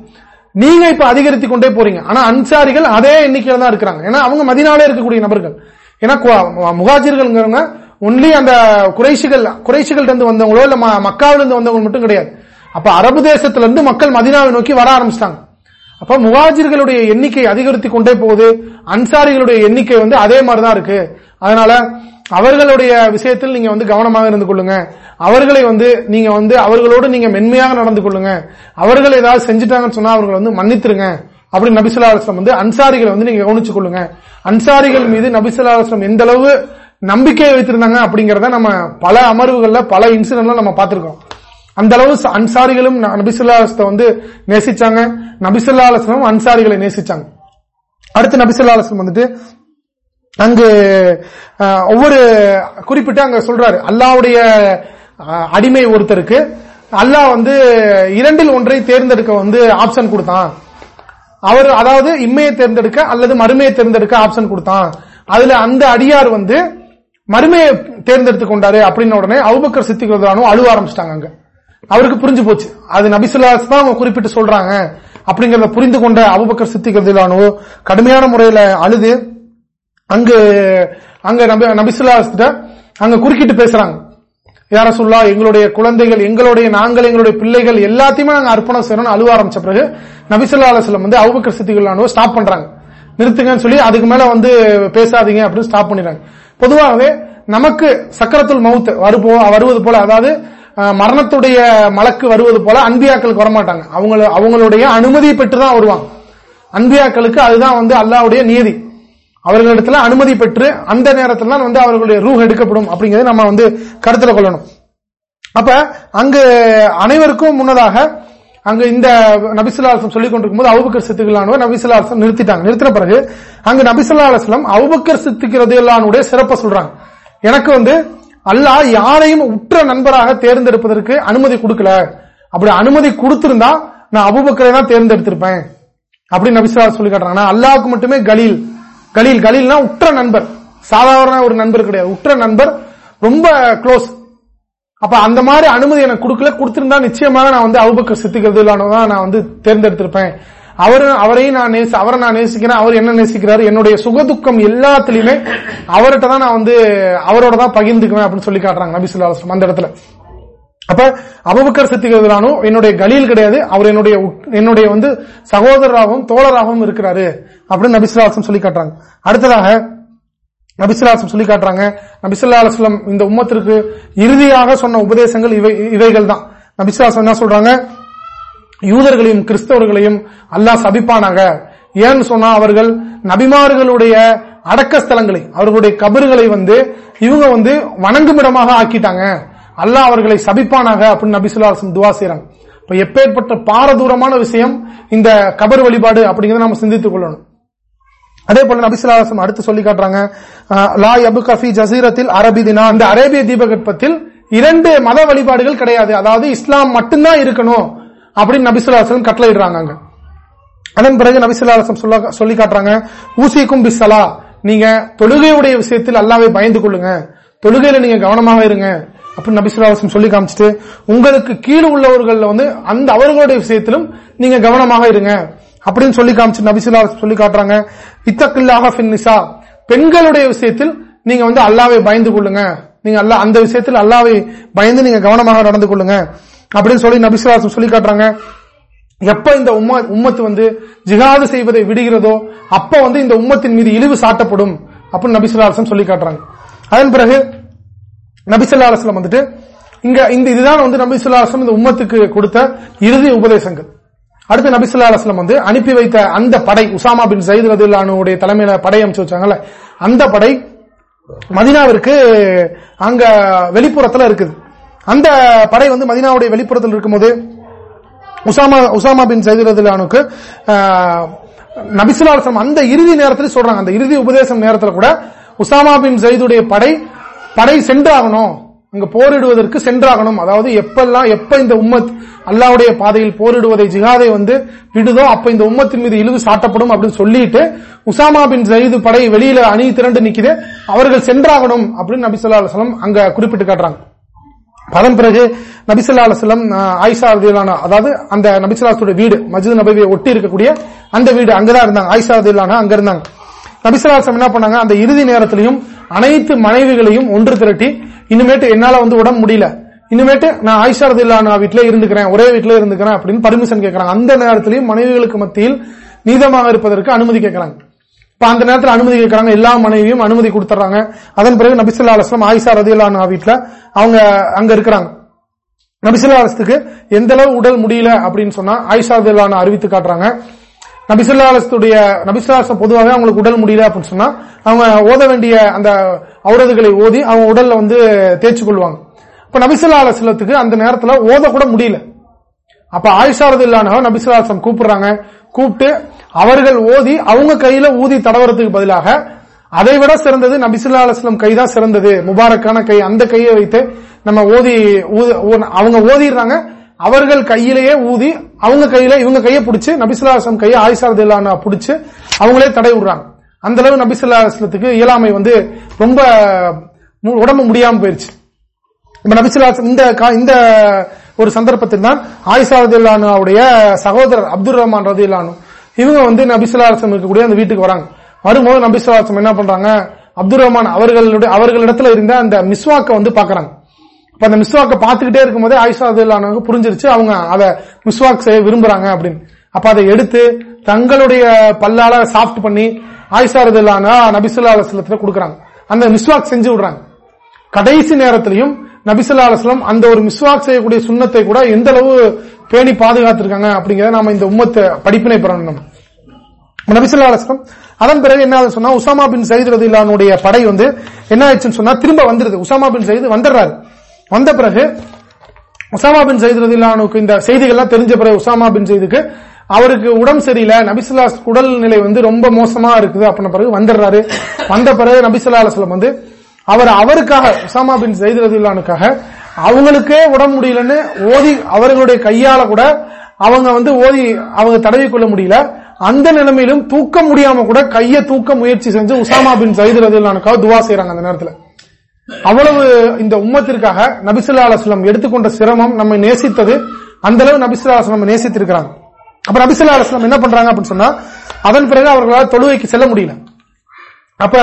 நீங்க இப்ப அதிகரித்து கொண்டே போறீங்க. ஆனா அன்சாரிகள் அதே எண்ணிக்கையில தான் இருக்கிறாங்க. ஏன்னா அவங்க மதினாலே இருக்கக்கூடிய நபர்கள். ஏன்னா முகாஜிர்கள்ங்கிறவங்க ஒன்லி அந்த குறைஷிகள் குறைசிகள் இருந்து வந்தவங்களோ இல்ல ம- வந்தவங்க மட்டும் கிடையாது. அப்ப அரபு தேசத்துல இருந்து மக்கள் மதினாவை நோக்கி வர ஆரம்பிச்சிட்டாங்க. அப்ப முகாஜிர்களுடைய எண்ணிக்கை அதிகரித்து கொண்டே போகுது. அன்சாரிகளுடைய எண்ணிக்கை வந்து அதே மாதிரிதான் இருக்கு. அதனால அவர்களுடைய விஷயத்தில் நீங்க வந்து கவனமாக இருந்து கொள்ளுங்க. அவர்களை வந்து நீங்க வந்து அவர்களோடு நீங்க மென்மையாக நடந்து கொள்ளுங்க. அவர்கள் ஏதாவது செஞ்சுட்டாங்கன்னு சொன்னா அவர்களை வந்து மன்னித்துருங்க. அப்படி நபிசுல்லா வந்து அன்சாரிகளை வந்து நீங்க கவனிச்சு கொள்ளுங்க. அன்சாரிகள் மீது நபிசுல்லா எந்த அளவு நம்பிக்கையை வைத்திருந்தாங்க அப்படிங்கறத நம்ம பல அமர்வுகள்ல பல இன்சிடென்ட்ல நம்ம பார்த்திருக்கோம். அந்த அளவு அன்சாரிகளும் நபிசுல்லாஸ்த வந்து நேசிச்சாங்க. நபிசுல்லாஸ்லமும் அன்சாரிகளை நேசிச்சாங்க. அடுத்து நபிசுல்லாஸ்லம் வந்துட்டு அங்கு ஒவ்வொரு குறிப்பிட்டு அங்க சொல்றாரு. அல்லாவுடைய அடிமை ஒருத்தருக்கு அல்லாஹ் வந்து இரண்டில் ஒன்றை தேர்ந்தெடுக்க வந்து ஆப்ஷன் கொடுத்தான். அவர் அதாவது இம்மையை தேர்ந்தெடுக்க அல்லது மறுமையை தேர்ந்தெடுக்க ஆப்ஷன் கொடுத்தான். அதுல அந்த அடியார் வந்து மறுமையை தேர்ந்தெடுத்து கொண்டாரு அப்படின்னு உடனே அவுபக்கர் சித்திக்கிறதானும் அழுவ ஆரம்பிச்சிட்டாங்க அங்க. அவருக்கு புரிஞ்சு போச்சு. அது நபிசுல்லாஸ் தான் அவங்க குறிப்பிட்டு சொல்றாங்க. அப்படிங்கறத புரிந்து கொண்ட அபுபக்கர் சித்திக்கிறதானோ கடுமையான முறையில அழுது அங்கு அங்க நபிசுல்லாஸ் அங்க குறுக்கிட்டு பேசுறாங்க. யார சொல்லா எங்களுடைய குழந்தைகள் எங்களுடைய நாங்கள் எங்களுடைய பிள்ளைகள் எல்லாத்தையுமே நாங்க அர்ப்பணம் செய்யணும்னு அழுவ ஆரம்பிச்ச பிறகு நபிசுல்லா அலுவலம் வந்து அவுபக்கர் சித்திகளானோ ஸ்டாப் பண்றாங்க. நிறுத்துங்கன்னு சொல்லி அதுக்கு மேல வந்து பேசாதீங்க அப்படின்னு ஸ்டாப் பண்ணிடுறாங்க. பொதுவாகவே நமக்கு சக்கரத்துல் மவுத் வருவது போல அதாவது மரணத்துடைய மலக்கு வருவது போல அன்பியாக்களுக்கு வரமாட்டாங்க. அவங்க அவங்களுடைய அனுமதி பெற்றுதான் வருவாங்க. அன்பியாக்களுக்கு அதுதான் வந்து அல்லாவுடைய நியதி அவர்களிடத்துல அனுமதி பெற்று அந்த நேரத்தில் தான் வந்து அவர்களுடைய ரூ எடுக்கப்படும் அப்படிங்கறத நம்ம வந்து கருத்துல கொள்ளணும். அப்ப அங்கு அனைவருக்கும் முன்னதாக அங்கு இந்த நபிசுல்லாசம் சொல்லிக் கொண்டிருக்கும் போது அவுபக்கர் சித்துக்கலானவர் நபிசுல்லாசம் நிறுத்திட்டாங்க. நிறுத்தின பிறகு அங்கு நபிசுல்லா அலுவலம் அவுபக்கர் சித்துக்கிறது எல்லானுடைய சிறப்ப சொல்றாங்க. எனக்கு வந்து அல்லாஹ் யாரையும் உற்ற நண்பராக தேர்ந்தெடுப்பதற்கு அனுமதி கொடுக்கல. அப்படி அனுமதி கொடுத்திருந்தா நான் அபுபக்கரை தான் தேர்ந்தெடுத்திருப்பேன். அப்படின்னு நபிசுலா சொல்லி காட்டுறாங்க. அல்லாவுக்கு மட்டுமே கலீல். கலீல் கலீல்னா உற்ற நண்பர். சாதாரண ஒரு நண்பர் கிடையாது. உற்ற நண்பர் ரொம்ப க்ளோஸ் அப்ப அந்த மாதிரி அனுமதி எனக்கு கொடுக்கல. கொடுத்திருந்தா நிச்சயமாக நான் வந்து அவுபக்கர் சித்திக்கிறது இல்லாமதான் நான் வந்து தேர்ந்தெடுத்திருப்பேன். அவர் அவரையும் நான் நேசி அவரை நான் நேசிக்கிறேன் அவர் என்ன நேசிக்கிறாரு என்னுடைய சுகதுக்கம் எல்லாத்திலுமே அவர்கிட்ட தான் நான் வந்து அவரோட தான் பகிர்ந்துக்குவேன் அப்படின்னு சொல்லி காட்டுறாங்க நபிசுல்லா அந்த இடத்துல. அப்ப அபுபக்கர் சித்திகிறதுனாலும் என்னுடைய கலியில் கிடையாது. அவர் என்னுடைய என்னுடைய வந்து சகோதரராகவும் தோழராகவும் இருக்கிறாரு அப்படின்னு நபிசுல்லாசம் சொல்லி காட்டுறாங்க. அடுத்ததாக நபிசுல்லாசம் சொல்லி காட்டுறாங்க. நபிசுல்லா அலுவலம் இந்த உம்மத்திற்கு இறுதியாக சொன்ன உபதேசங்கள் இவை இவைகள் தான். நபிசுல்லாசம் என்ன சொல்றாங்க? யூதர்களையும் கிறிஸ்தவர்களையும் அல்லாஹ் சபிப்பானாக. ஏன்னு சொன்னா அவர்கள் நபிமார்களுடைய அடக்க ஸ்தலங்களை அவர்களுடைய கபறுகளை வந்து இவங்க வந்து வணங்குமிடமாக ஆக்கிட்டாங்க. அல்லாஹ் அவர்களை சபிப்பானாக அப்படின்னு நபிசுல்லாசம் துவா செய்யறாங்க இப்ப எப்பேற்பட்ட பாரதூரமான விஷயம் இந்த கபர் வழிபாடு அப்படிங்கறத நம்ம சிந்தித்துக் கொள்ளணும். அதே போல நபிசுல்லாசம் அடுத்து சொல்லி காட்டுறாங்க லா அபு கஃபி ஜசீரத்தில் அரபிதினா இந்த அரேபிய தீபகற்பத்தில் இரண்டு மத வழிபாடுகள் கிடையாது. அதாவது இஸ்லாம் மட்டும்தான் இருக்கணும். அப்படின்னு நபிசுல்லாசலம் கட்டளையிடுறாங்க அங்க. அதன் பிறகு நபிசுல்லாசம் சொல்லி காட்டுறாங்க ஊசிக்கும் பிசலா நீங்க தொழுகையுடைய விஷயத்தில் அல்லாவே பயந்து கொள்ளுங்க தொழுகையில நீங்க கவனமாக இருங்க அப்படின்னு நபிசுல்லாசம் சொல்லி காமிச்சிட்டு உங்களுக்கு கீழே உள்ளவர்கள் வந்து அந்த அவர்களுடைய விஷயத்திலும் நீங்க கவனமாக இருங்க அப்படின்னு சொல்லி காமிச்சு நபிசுல்லாசம் சொல்லி காட்டுறாங்க இத்தக்கில்லாக பின்னிசா பெண்களுடைய விஷயத்தில் நீங்க வந்து அல்லாவை பயந்து கொள்ளுங்க நீங்க அல்ல அந்த விஷயத்தில் அல்லாவை பயந்து நீங்க கவனமாக நடந்து கொள்ளுங்க. அப்படின்னு சொல்லி நபிசுல்லாசம் சொல்லி காட்டுறாங்க. எப்ப இந்த உம்மத்து வந்து ஜிகாது செய்வதை விடுகிறதோ அப்ப வந்து இந்த உம்மத்தின் மீது இழிவு சாட்டப்படும் அப்படின்னு நபிசுல்லாசம் சொல்லி காட்டுறாங்க. அதன் பிறகு நபிசுல்லா வந்துட்டு இங்க இந்த இதுதான் வந்து நபிசுல்லா இந்த உம்மத்துக்கு கொடுத்த இறுதி உபதேசங்கள். அடுத்து நபிசுல்லா வந்து அனுப்பி வைத்த அந்த படை உசாமா பின் சயித் ரதுல்லானுடைய தலைமையில படை அமைச்சு வச்சாங்கல்ல அந்த படை மதினாவிற்கு அங்க வெளிப்புறத்துல இருக்குது. அந்த படை வந்து மதினாவுடைய வெளிப்புறத்தில் இருக்கும்போது உசாமா உசாமா பின் சயித் நபிசுலாசனம் அந்த இறுதி நேரத்தில் சொல்றாங்க. அந்த இறுதி உபதேசம் நேரத்தில் கூட உசாமா பின் ஜெயிதுடைய படை படை சென்றாகணும். அங்க போரிடுவதற்கு சென்றாகணும். அதாவது எப்பெல்லாம் எப்ப இந்த உம்மத் அல்லாவுடைய பாதையில் போரிடுவதை ஜிகாதை வந்து விடுதோ அப்ப இந்த உம்மத்தின் மீது இழுது சாட்டப்படும் அப்படின்னு சொல்லிட்டு உசாமா பின் ஜயீது படை வெளியில அணி திரண்டு நிக்குது. அவர்கள் சென்றாகணும் அப்படின்னு நபிசுல்லா அலுவலம் அங்க குறிப்பிட்டு காட்டுறாங்க. அதன் பிறகு நபிசல்லா அலுவலம் ஆயிஷா ரதிலான அதாவது அந்த நபிசுல்லாசுடைய வீடு மஜித் நபியை ஒட்டி இருக்கக்கூடிய அந்த வீடு அங்கதான் இருந்தாங்க. ஆயிஷா ரதிலான அங்க இருந்தாங்க. நபிசுல்லாசம் என்ன பண்ணாங்க? அந்த இறுதி நேரத்திலையும் அனைத்து மனைவிகளையும் ஒன்று திரட்டி இனிமேட்டு என்னால வந்து உடம்பு முடியல. இனிமேட்டு நான் ஆயிஷா ரதில்லானா வீட்டிலே இருந்துக்கிறேன் ஒரே வீட்டிலே இருந்துக்கிறேன் அப்படின்னு பர்மிஷன் கேட்கறாங்க அந்த நேரத்திலையும் மனைவிகளுக்கு மத்தியில் நீதமாக இருப்பதற்கு அனுமதி கேட்கறாங்க இப்ப அந்த நேரத்தில் அனுமதி கேட்கறாங்க எல்லா மனைவியும் அனுமதி கொடுத்துறாங்க. அதன் பிறகு நபிசுல்லா அலுவலம் ஆயிஷா ரதியுல்லா வீட்டுல அவங்க அங்க இருக்கிறாங்க. நபிசுல்லா அலசத்துக்கு எந்த அளவு உடல் முடியல அப்படின்னு சொன்னா ஆயிஷா ரதியுல்லான அறிவித்து காட்டுறாங்க. நபிசுல்லா அலசத்துடைய நபிசுல்லாசம் பொதுவாக அவங்களுக்கு உடல் முடியல அப்படின்னு சொன்னா அவங்க ஓத வேண்டிய அந்த அவுரதுகளை ஓதி அவங்க உடல்ல வந்து தேய்ச்சி கொள்வாங்க. இப்ப நபிசுல்லா அலுவலத்துக்கு அந்த நேரத்தில் ஓத கூட முடியல. அப்ப ஆயிஷாரது இல்லான நபிசுலாசம் கூப்பிடுறாங்க. கூப்பிட்டு அவர்கள் ஓதி அவங்க கையில ஊதி தடவறதுக்கு பதிலாக அதை விட சிறந்தது நபிசுல்லா அலுவலம் கை தான் சிறந்தது. முபாரக்கான கை. அந்த கையை வைத்து நம்ம ஓதி அவங்க ஓதிடுறாங்க. அவர்கள் கையிலேயே ஊதி அவங்க கையில இவங்க கையை பிடிச்சி நபிசுல்லாசம் கையை ஆயிஷாரது இல்லானா பிடிச்சி அவங்களே தடை விடுறாங்க. அந்த அளவு நபிசுல்லாஸ்லத்துக்கு இயலாமை வந்து ரொம்ப உடம்பு முடியாம போயிருச்சு. நபிசுல்லாசம் இந்த இந்த ஒரு சந்தர்ப்பத்தில் தான் ஆயிஷா ரதில்லானுடைய சகோதரர் அப்துல் ரஹ்மான் ரதில்லானு இவங்க வந்து நபிசுல்லாசம் இருக்கக்கூடிய அந்த வீட்டுக்கு வராங்க. வரும்போது நபிசுல்லாசம் என்ன பண்றாங்க? அப்துல் ரஹ்மான் அவர்களுடைய அவர்களிடத்துல இருந்த அந்த மிஸ்வாக்க வந்து பாக்குறாங்க இப்ப அந்த மிஸ்வாக்க பாத்துக்கிட்டே இருக்கும்போதே ஆயிஷா ரதில்லானு புரிஞ்சிருச்சு அவங்க அதை மிஸ்வாக் செய்ய விரும்புறாங்க அப்படின்னு. அப்ப அதை எடுத்து தங்களுடைய பல்லால சாஃப்ட் பண்ணி ஆயிஷா ரதில்லானா நபிசுல்லா அலுவலத்துல கொடுக்குறாங்க. அந்த மிஸ்வாக் செஞ்சு விடுறாங்க. கடைசி நேரத்திலையும் நபிசுல்லா அலுவலம் அந்த ஒரு மிஸ்வாக் செய்யக்கூடிய சுண்ணத்தை கூட எந்த அளவு பேணி பாதுகாத்திருக்காங்க அப்படிங்கறத நாம இந்த உம்மத்தை படிப்பினை பெறணும். நபிசுல்லா அலுவலம் அதன் பிறகு என்ன சொன்னா உசாமா பின் சயித் ரதில்லானுடைய படை வந்து என்ன ஆயிடுச்சுன்னு சொன்னா திரும்ப வந்துருது. உசாமா பின் சயித் வந்துடுறாரு வந்த பிறகு உசாமா பின் சயித் ரதில்லானுக்கு இந்த செய்திகள்லாம் தெரிஞ்ச பிறகு உசாமா பின் சயிதுக்கு அவருக்கு உடம்பு சரியில்லை. நபிசுல்லா உடல் நிலை வந்து ரொம்ப மோசமா இருக்குது அப்படின்ன பிறகு வந்துடுறாரு வந்த பிறகு நபிசுல்லா அலுவலம் வந்து அவர் அவருக்காக உசாமா பின் சயித் ரதில்லானுக்காக அவங்களுக்கே உடம்பு முடியலன்னு ஓதி அவர்களுடைய கையால கூட அவங்க வந்து ஓதி அவங்க தடவி கொள்ள முடியல. அந்த நிலைமையிலும் தூக்க முடியாம கூட கையை தூக்க முயற்சி செஞ்சு உசாமா பின் சயித் ரதுல்லானுக்காக துவா செய்யறாங்க அந்த நேரத்தில். அவ்வளவு இந்த உம்மத்திற்காக நபிசுல்லா அலுவலம் எடுத்துக்கொண்ட சிரமம் நம்மை நேசித்தது. அந்த அளவு நபிசுல்லா அலுவலம் நேசித்திருக்கிறாங்க. அப்ப நபிசுல்லா அலுவலம் என்ன பண்றாங்க அப்படின்னு சொன்னா அதன் பிறகு அவர்களால் தொழுவைக்கு செல்ல முடியல. அப்ப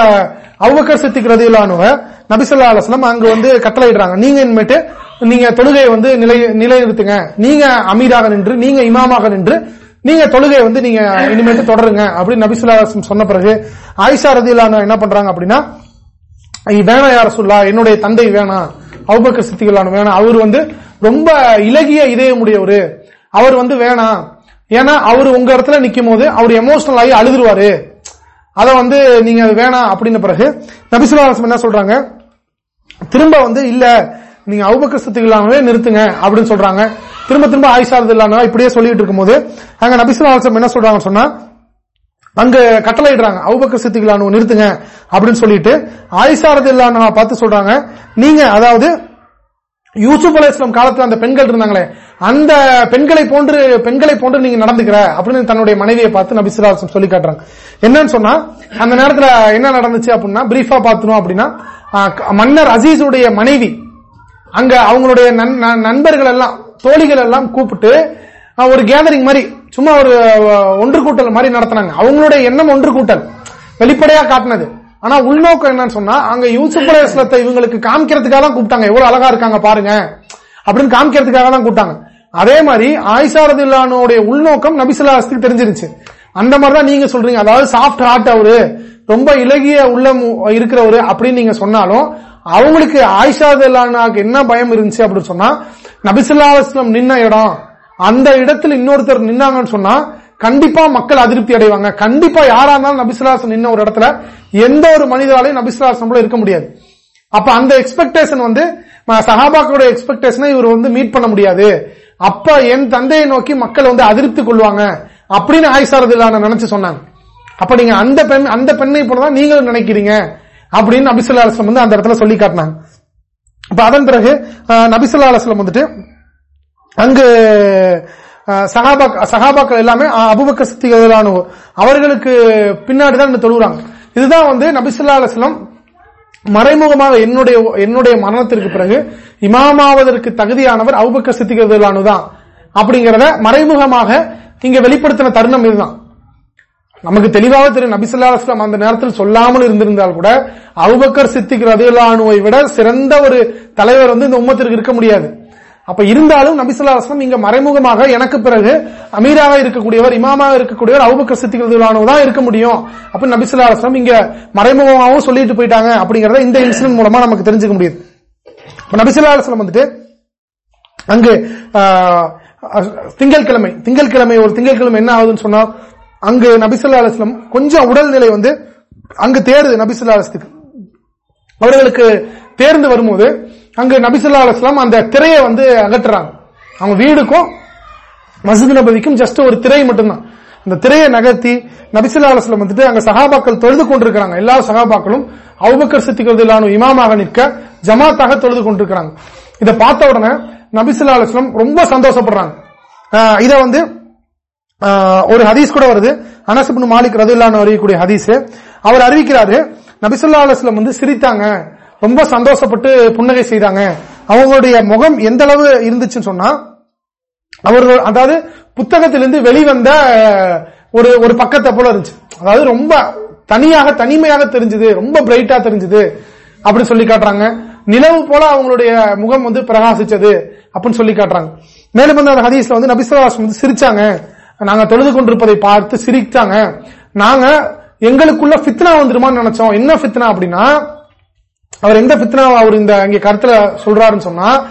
அவ்வக்கர் சித்திக்கிறது இல்லானுவ நபிசுல்லா அலுவலம் அங்க வந்து கட்டளையிடுறாங்க. நீங்க இனிமேட்டு நீங்க தொழுகையை வந்து நிலை நிலைநிறுத்துங்க. நீங்க அமீராக நின்று நீங்க இமாமாக நின்று நீங்க தொழுகையை வந்து நீங்க இனிமேட்டு தொடருங்க அப்படின்னு நபிசுல்லா சொன்ன பிறகு ஆயிஷா ரதிலான என்ன பண்றாங்க அப்படின்னா வேணாம் யார சொல்லா என்னுடைய தந்தை வேணாம். அவுபக்கர் சித்திகளான வேணாம். அவர் வந்து ரொம்ப இலகிய இதயமுடையவர். அவர் வந்து வேணாம். ஏன்னா அவர் உங்க இடத்துல நிக்கும் போது அவர் எமோஷனல் ஆகி அழுதுருவாரு. அதை வந்து நீங்க வேணாம் அப்படின்ன பிறகு நபிசுல்லாசம் என்ன சொல்றாங்க? திரும்ப வந்து இல்ல நீங்க அவுபக்க இல்லாமவே நிறுத்துங்க அப்படின்னு சொல்றாங்க. திரும்ப திரும்ப ஆயிஷாரது இல்லாம இப்படியே சொல்லிட்டு இருக்கும்போது அங்க நபிசுல்லாசம் என்ன சொல்றாங்க சொன்னா அங்க கட்டளை இடுறாங்க அவுபக்க நிறுத்துங்க அப்படின்னு சொல்லிட்டு ஆயிஷாரது இல்லாம பார்த்து சொல்றாங்க. நீங்க அதாவது யூசுப் அலி இஸ்லாம் காலத்துல அந்த பெண்கள் இருந்தாங்களே அந்த பெண்களை போன்று பெண்களை போன்று நீங்க நடந்துக்கிற அப்படின்னு தன்னுடைய மனைவியை பார்த்து நபிசுல்லாசம் சொல்லி காட்டுறாங்க. என்னன்னு சொன்னா அந்த நேரத்துல என்ன நடந்துச்சு அப்படின்னா பிரீஃபா பாத்தணும் அப்படின்னா மன்னர் அசீஸுடைய மனைவி அங்க அவங்களுடைய நண்பர்கள் எல்லாம் தோழிகள் எல்லாம் கூப்பிட்டு ஒரு கேதரிங் மாதிரி சும்மா ஒரு ஒன்று கூட்டல் மாதிரி நடத்தினாங்க. அவங்களுடைய எண்ணம் ஒன்று கூட்டல் வெளிப்படையா காட்டினது. ஆனா உள்நோக்கம் என்னன்னு சொன்னா அங்க யூசுப் இவங்களுக்கு காமிக்கிறதுக்காக தான் கூப்பிட்டாங்க. எவ்வளவு அழகா இருக்காங்க பாருங்க அப்படின்னு காமிக்கிறதுக்காக தான் கூப்பிட்டாங்க. அதே மாதிரி ஆயிஷாரது உள்நோக்கம் உள்நோக்கம் நபிசுல்லாஸ்துக்கு தெரிஞ்சிருச்சு. அந்த மாதிரிதான் நீங்க சொல்றீங்க. அதாவது சாஃப்ட் ஹார்ட் அவரு ரொம்ப இலகிய உள்ளம் இருக்கிறவரு அப்படின்னு நீங்க சொன்னாலும் அவங்களுக்கு ஆயிஷாதல்லானாக்கு என்ன பயம் இருந்துச்சு அப்படின்னு சொன்னா நபிசுல்லா நின்ன இடம் அந்த இடத்துல இன்னொருத்தர் நின்னாங்கன்னு சொன்னா கண்டிப்பா மக்கள் அதிருப்தி அடைவாங்க. கண்டிப்பா யாரா இருந்தாலும் நபிசுலாசன் நின்ன ஒரு இடத்துல எந்த ஒரு மனிதராலையும் நபிசுலாசன் போல இருக்க முடியாது. அப்ப அந்த எக்ஸ்பெக்டேஷன் வந்து சஹாபாக்களுடைய எக்ஸ்பெக்டேஷனை இவர் வந்து மீட் பண்ண முடியாது. அப்ப என் தந்தையை நோக்கி மக்கள் வந்து அதிருப்தி கொள்வாங்க. அப்படின்னு ஆயிசாரதில்லான நினைச்சு சொன்னாங்க. அப்ப நீங்க அந்த பெண் அந்த பெண்ணை போலதான் நீங்களும் நினைக்கிறீங்க. அப்படின்னு நபிசுல்லா அலுவலம் வந்து அந்த இடத்துல சொல்லி காட்டினாங்க. இப்ப அதன் பிறகு நபிசுல்லா அலுவலம் வந்துட்டு அங்கு சகாபாக்கள் எல்லாமே அபுபக்க சக்திகளான அவர்களுக்கு பின்னாடி தான் தொழுகிறாங்க இதுதான் வந்து நபிசுல்லா அலுவலம் மறைமுகமாக என்னுடைய என்னுடைய மரணத்திற்கு பிறகு இமாமாவதற்கு தகுதியானவர் அவுபக்க சித்திகளானு தான். அப்படிங்கறத மறைமுகமாக இங்க வெளிப்படுத்தின தருணம் இதுதான். நமக்கு தெளிவாக திரு நபிசுல்லா அந்த நேரத்தில் சொல்லாமல் இருந்திருந்தால் கூட அவுபக்கர் சித்திக் ரதிலானுவை விட சிறந்த ஒரு தலைவர் வந்து இந்த உம்மத்திற்கு இருக்க முடியாது. அப்ப இருந்தாலும் நபிசுல்லா அலுவலம் இங்க மறைமுகமாக எனக்கு பிறகு அமீராக இருக்கக்கூடியவர் இமாமாக இருக்கக்கூடியவர் அவுபக்கர் சித்திக் ரதிலானு தான் இருக்க முடியும். அப்ப நபிசுல்லா அலுவலம் இங்க மறைமுகமாகவும் சொல்லிட்டு போயிட்டாங்க அப்படிங்கறத இந்த இன்சிடென்ட் மூலமா நமக்கு தெரிஞ்சுக்க முடியுது. நபிசுல்லா அலுவலம் வந்துட்டு அங்கு திங்கட்கிழமை திங்கட்கிழமை ஒரு திங்கட்கிழமை என்ன ஆகுதுன்னு சொன்னா அங்கு நபிசுல்லா அலுவலம் கொஞ்சம் உடல்நிலை வந்து அங்கு தேருது நபிசுல்லா அலுவலத்துக்கு அவர்களுக்கு தேர்ந்து வரும்போது அங்கு நபிசுல்லா அலுவலாம் அந்த திரையை வந்து அகற்றுறாங்க. அவங்க வீடுக்கும் மசூத் நபதிக்கும் ஜஸ்ட் ஒரு திரை மட்டும்தான். அந்த திரையை நகர்த்தி நபிசுல்லா அலுவலம் வந்துட்டு அங்க சகாபாக்கள் தொழுது கொண்டிருக்கிறாங்க. எல்லா சகாபாக்களும் அவுபக்கர் சித்திகள் இமாமாக நிற்க ஜமாத்தாக தொழுது கொண்டிருக்கிறாங்க. இதை பார்த்த உடனே நபிசுல்லா அலுவலம் ரொம்ப சந்தோஷப்படுறாங்க. இதை வந்து ஒரு ஹதீஸ் கூட வருது. அனசுபின் மாலிக் ரதுல்லான்னு அறிவிக்கூடிய ஹதீஸ். அவர் அறிவிக்கிறாரு நபிசுல்லா அலுவலம் வந்து சிரித்தாங்க ரொம்ப சந்தோஷப்பட்டு புன்னகை செய்தாங்க. அவங்களுடைய முகம் எந்த அளவு இருந்துச்சுன்னு சொன்னா அவர்கள் அதாவது புத்தகத்திலிருந்து வெளிவந்த ஒரு ஒரு பக்கத்தை போல இருந்துச்சு. அதாவது ரொம்ப தனியாக தனிமையாக தெரிஞ்சது ரொம்ப பிரைட்டா தெரிஞ்சது அப்படின்னு சொல்லி காட்டுறாங்க. நிலவு போல அவங்களுடைய முகம் வந்து பிரகாசிச்சது அப்படின்னு சொல்லி காட்டுறாங்க. மேலும் வந்து அந்த ஹதீஸ்ல வந்து நபிசுவாஸ் வந்து சிரிச்சாங்க. நாங்க தொழுது கொண்டிருப்பதை பார்த்து சிரிச்சாங்க. நாங்க எங்களுக்குள்ள பித்னா வந்துருமான்னு நினைச்சோம். என்ன பித்னா அப்படின்னா அவர் எந்த பித்னா அவர் இந்த இங்க கருத்துல சொல்றாருன்னு சொன்னா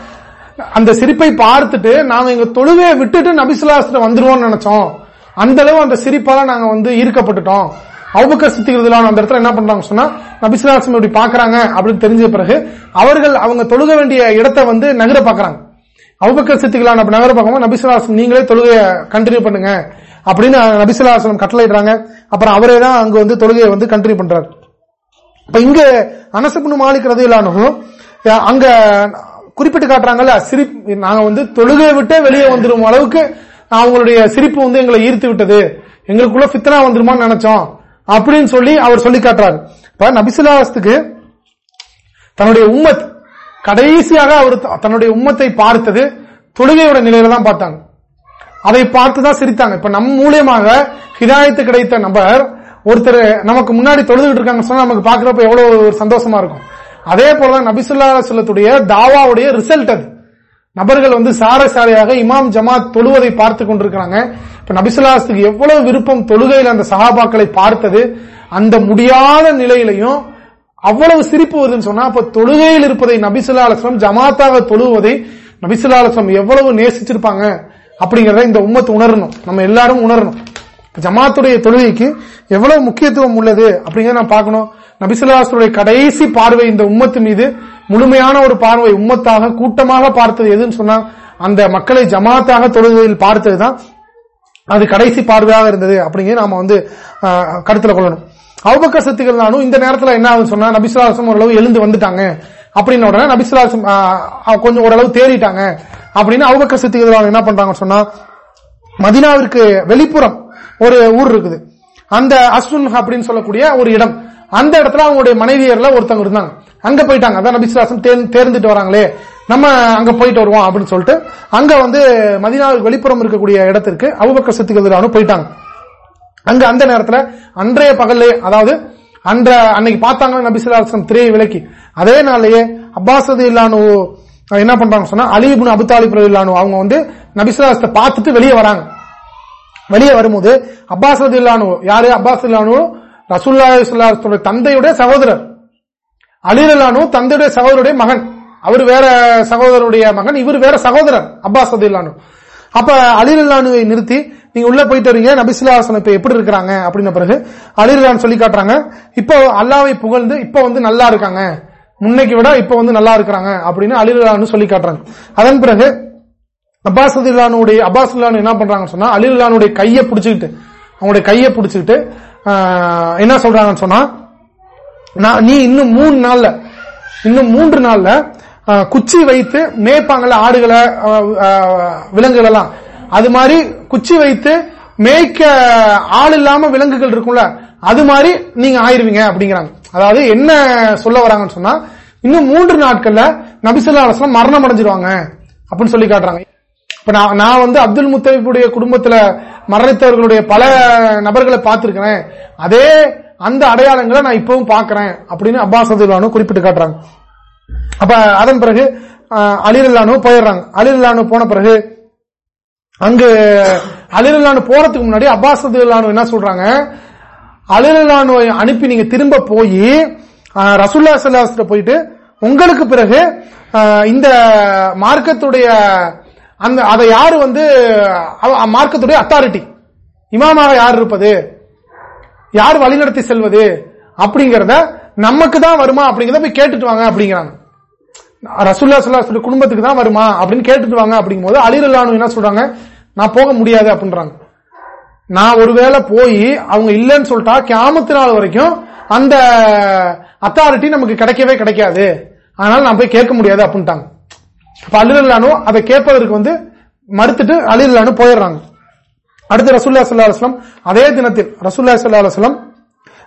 அந்த சிரிப்பை பார்த்துட்டு நாங்க எங்க தொழுவையை விட்டுட்டு நபிசுலாசத்துல வந்துருவோம்னு நினைச்சோம். அந்த அளவு அந்த சிரிப்பால நாங்க வந்து ஈர்க்கப்பட்டுட்டோம். அவுபக்க சித்திகிறதுலான அந்த இடத்துல என்ன பண்றாங்க சொன்னா நபிசுலாசம் இப்படி பாக்குறாங்க அப்படின்னு தெரிஞ்ச பிறகு அவர்கள் அவங்க தொழுக வேண்டிய இடத்தை வந்து நகர பாக்குறாங்க சித்திக்கலாம் சித்திகளான நகர பார்க்கும்போது நபிசுலாசம் நீங்களே தொழுகையை கண்டினியூ பண்ணுங்க அப்படின்னு நபிசுலாசனம் கட்டளையிடுறாங்க. அப்புறம் அவரே தான் அங்க வந்து தொழுகையை வந்து கண்டினியூ பண்றாரு. இப்ப இங்க அனசபுனு மாளிக்கிறது ரதையிலானும் அங்க குறிப்பிட்டு காட்டுறாங்கல்ல சிரிப்பு நாங்க வந்து தொழுகையை விட்டே வெளியே வந்துடும் அளவுக்கு அவங்களுடைய சிரிப்பு வந்து எங்களை ஈர்த்து விட்டது. எங்களுக்குள்ள பித்தனா வந்துருமான்னு நினைச்சோம். அப்படின்னு சொல்லி அவர் சொல்லி காட்டுறாரு. இப்ப நபிசுலாஸ்துக்கு தன்னுடைய உம்மத் கடைசியாக அவர் தன்னுடைய உம்மத்தை பார்த்தது தொழுகையோட நிலையில தான் பார்த்தாங்க. அதை பார்த்துதான் சிரித்தாங்க. இப்ப நம் மூலியமாக ஹிதாயத்து கிடைத்த நபர் ஒருத்தர் நமக்கு முன்னாடி தொழுதுகிட்டு இருக்காங்க சொன்னா நமக்கு பாக்குறப்ப எவ்வளவு ஒரு சந்தோஷமா இருக்கும். அதே போலதான் நபிசுல்லா சொல்லத்துடைய தாவாவுடைய ரிசல்ட் அது. நபர்கள் வந்து சார சாரையாக இமாம் ஜமாத் தொழுவதை பார்த்து கொண்டிருக்கிறாங்க. இப்ப நபிசுல்லாத்துக்கு எவ்வளவு விருப்பம் தொழுகையில் அந்த சகாபாக்களை பார்த்தது? அந்த முடியாத நிலையிலையும் அவ்வளவு சிரிப்பு வருதுன்னு சொன்னா அப்ப தொழுகையில் இருப்பதை நபிசுல்லா அலுவலம் ஜமாத்தாக தொழுவதை நபிசுல்லா அலுவலம் எவ்வளவு நேசிச்சிருப்பாங்க? அப்படிங்கறத இந்த உம்மத்து உணரணும். நம்ம எல்லாரும் உணரணும். ஜமாத்துடைய தொழுகைக்கு எவ்வளவு முக்கியத்துவம் உள்ளது? அப்படிங்கறத நான் பார்க்கணும். நபிசுல்லாசுடைய கடைசி பார்வை இந்த உம்மத்து மீது முழுமையான ஒரு பார்வை உம்மத்தாக கூட்டமாக பார்த்தது எதுன்னு சொன்னா அந்த மக்களை ஜமாத்தாக தொழுகையில் பார்த்ததுதான் அது கடைசி பார்வையாக இருந்தது அப்படிங்கிறது நாம வந்து கருத்துல கொள்ளணும். அவுபக்க சத்துக்கள் நானும் இந்த நேரத்தில் என்ன ஆகுதுன்னு சொன்னா நபிசுலாசம் ஓரளவு எழுந்து வந்துட்டாங்க. அப்படின்னு உடனே நபிசுலாசம் கொஞ்சம் ஓரளவு தேறிட்டாங்க. அப்படின்னு அவுபக்க சத்துக்கள் என்ன பண்றாங்கன்னு சொன்னா மதினாவிற்கு வெளிப்புறம் ஒரு ஊர் இருக்குது. அந்த அஸ்வன் அப்படின்னு சொல்லக்கூடிய ஒரு இடம். அந்த இடத்துல அவங்களுடைய மனைவியர்ல ஒருத்தவங்க இருந்தாங்க. அங்க போயிட்டாங்க. அதான் நபிசுவாசம் தேர்ந்துட்டு வராங்களே. நம்ம அங்க போயிட்டு வருவோம் அப்படின்னு சொல்லிட்டு அங்க வந்து மதினாவுக்கு வெளிப்புறம் இருக்கக்கூடிய இடத்திற்கு அவுபக்க சத்துக்கள் போயிட்டாங்க. அங்க அந்த நேரத்தில் அன்றைய பகல்லே அதாவது அன்ற அன்னைக்கு பார்த்தாங்க நபிசுலாசம் திரையை விலக்கி? அதே நாள்லயே அப்பாஸ் இல்லானு என்ன பண்றாங்க சொன்னா அலிபுன் அபுதாலிப் இல்லானு அவங்க வந்து நபிசுலாசத்தை பார்த்துட்டு வெளியே வராங்க. வெளியே வரும்போது அப்பாஸ் இல்லானு யாரு? அப்பாஸ் இல்லானு ரசூல்லா தந்தையுடைய சகோதரர். அலிரலானு தந்தையுடைய சகோதரருடைய மகன். அவர் வேற சகோதரருடைய மகன் இவர் வேற சகோதரர் அப்பாஸ் இல்லானு அப்ப அலிரல்லானுவை நிறுத்தி நீங்க உள்ள போயிட்டு வரீங்க நபிசுல்லாசன் இப்ப எப்படி இருக்கிறாங்க அப்படின்ன பிறகு அலிரலான் சொல்லி காட்டுறாங்க இப்போ அல்லாவை புகழ்ந்து இப்ப வந்து நல்லா இருக்காங்க. முன்னைக்கு விட இப்ப வந்து நல்லா இருக்கிறாங்க. அப்படின்னு அலிரலான்னு சொல்லி காட்டுறாங்க. அதன் பிறகு அப்பாஸ் அல்லானுடைய அப்பாஸ் என்ன பண்றாங்கன்னு சொன்னா அலிலானுடைய கையை பிடிச்சுக்கிட்டு அவங்களுடைய கையை பிடிச்சுக்கிட்டு என்ன சொல்றாங்கன்னு சொன்னா நீ இன்னும் மூணு நாள்ல இன்னும் மூன்று நாள்ல குச்சி வைத்து மேய்ப்பாங்கல்ல ஆடுகளை விலங்குகள் எல்லாம் அது மாதிரி குச்சி வைத்து மேய்க்க ஆள் இல்லாம விலங்குகள் இருக்கும்ல அது மாதிரி நீங்க ஆயிருவீங்க அப்படிங்கிறாங்க. அதாவது என்ன சொல்ல வராங்கன்னு சொன்னா இன்னும் மூன்று நாட்கள்ல நபிசுல்லா அலுவலம் மரணம் அடைஞ்சிருவாங்க அப்படின்னு சொல்லி காட்டுறாங்க. இப்ப நான் நான் வந்து அப்துல் முத்தலிபுடைய குடும்பத்துல மரணித்தவர்களுடைய பல நபர்களை பார்த்திருக்கிறேன். அதே அந்த அடையாளங்களை நான் இப்பவும் பாக்குறேன் அப்படின்னு அப்பாஸ் அதுலானு குறிப்பிட்டு காட்டுறாங்க. அப்ப அதன் பிறகு அலிரல்லானு போயிடுறாங்க. அலிரல்லானு போன பிறகு அங்கு அலிரல்லானு போறதுக்கு முன்னாடி அப்பாஸ் அதுலானு என்ன சொல்றாங்க? அலிரல்லானு அனுப்பி நீங்க திரும்ப போய் ரசுல்லா சல்லாஸ்ல போயிட்டு உங்களுக்கு பிறகு இந்த மார்க்கத்துடைய அந்த அதை யாரு வந்து மார்க்கத்துடைய அத்தாரிட்டி இமாமாக யார் இருப்பது? யார் வழிநடத்தி செல்வது? அப்படிங்கறத நமக்கு தான் வருமா அப்படிங்கறத போய் கேட்டுட்டு வாங்க அப்படிங்கிறாங்க. ரசூல்லா சல்லாஹ் குடும்பத்துக்கு தான் வருமா அப்படின்னு கேட்டுட்டு வாங்க அப்படிங்கும் போது அலிரல்லானு என்ன சொல்றாங்க? நான் போக முடியாது அப்படின்றாங்க. நான் ஒருவேளை போய் அவங்க இல்லைன்னு சொல்லிட்டா கியாமத்து நாள் வரைக்கும் அந்த அத்தாரிட்டி நமக்கு கிடைக்கவே கிடைக்காது. அதனால நான் போய் கேட்க முடியாது அப்படின்ட்டாங்க. இப்ப அலிரல்லானு அதை கேட்பதற்கு வந்து மறுத்துட்டு அலிரல்லானு போயிடுறாங்க. அடுத்து ரசூல்லா சல்லா அலுவலம் அதே தினத்தில் ரசூல்லா சல்லா அலுவலம்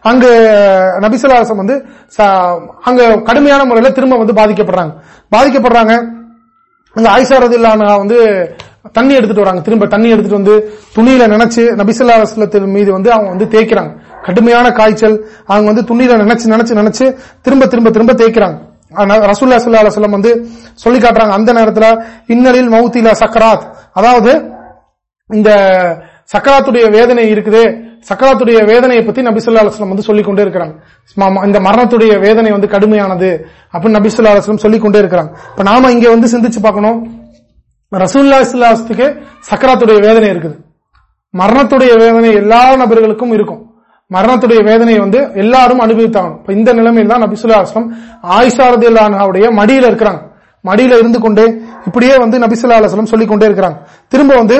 அங்கு நபிசுல்லாசம் வந்து அங்க கடுமையான முறையில் திரும்ப வந்து பாதிக்கப்படுறாங்க. பாதிக்கப்படுறாங்க. அங்க ஆயிஷா ரதில்லான வந்து தண்ணி எடுத்துட்டு வராங்க. திரும்ப தண்ணி எடுத்துட்டு வந்து துணியில நினைச்சு நபிசுல்லா அலுவலத்தின் மீது வந்து அவங்க வந்து தேய்க்கிறாங்க. கடுமையான காய்ச்சல் அவங்க வந்து துணியில நினைச்சு நினைச்சு நினைச்சு திரும்ப திரும்ப திரும்ப தேய்க்கிறாங்க. ரசூல்லா சல்லா அலுவலம் வந்து சொல்லி காட்டுறாங்க அந்த நேரத்தில் இன்னலில் மௌத்தில சக்கராத் அதாவது இந்த சக்கராத்துடைய வேதனை இருக்குது. சக்கராத்துடைய வேதனையை பத்தி நபிசுல்லா அலுவலம் வந்து சொல்லிக் கொண்டே இருக்கிறாங்க. இந்த மரணத்துடைய வேதனை வந்து கடுமையானது அப்படின்னு நபிசுல்லா அலுவலம் சொல்லிக் கொண்டே இருக்கிறாங்க. இப்ப நாம இங்க வந்து சிந்திச்சு பார்க்கணும். ரசூல்லா இஸ்லாத்துக்கு சக்கராத்துடைய வேதனை இருக்குது. மரணத்துடைய வேதனை எல்லா நபர்களுக்கும் இருக்கும். மரணத்துடைய வேதனையை வந்து எல்லாரும் அனுபவித்தாங்க இப்ப இந்த நிலைமையில் தான் நபிசுல்லா அலுவலம் ஆயிஷாரதி ரதியுல்லாவுடைய மடியில இருக்கிறாங்க. மடியில இருந்து கொண்டே இப்படியே வந்து நபிசுல்லா அலுவலம் சொல்லிக் கொண்டே இருக்கிறாங்க. திரும்ப வந்து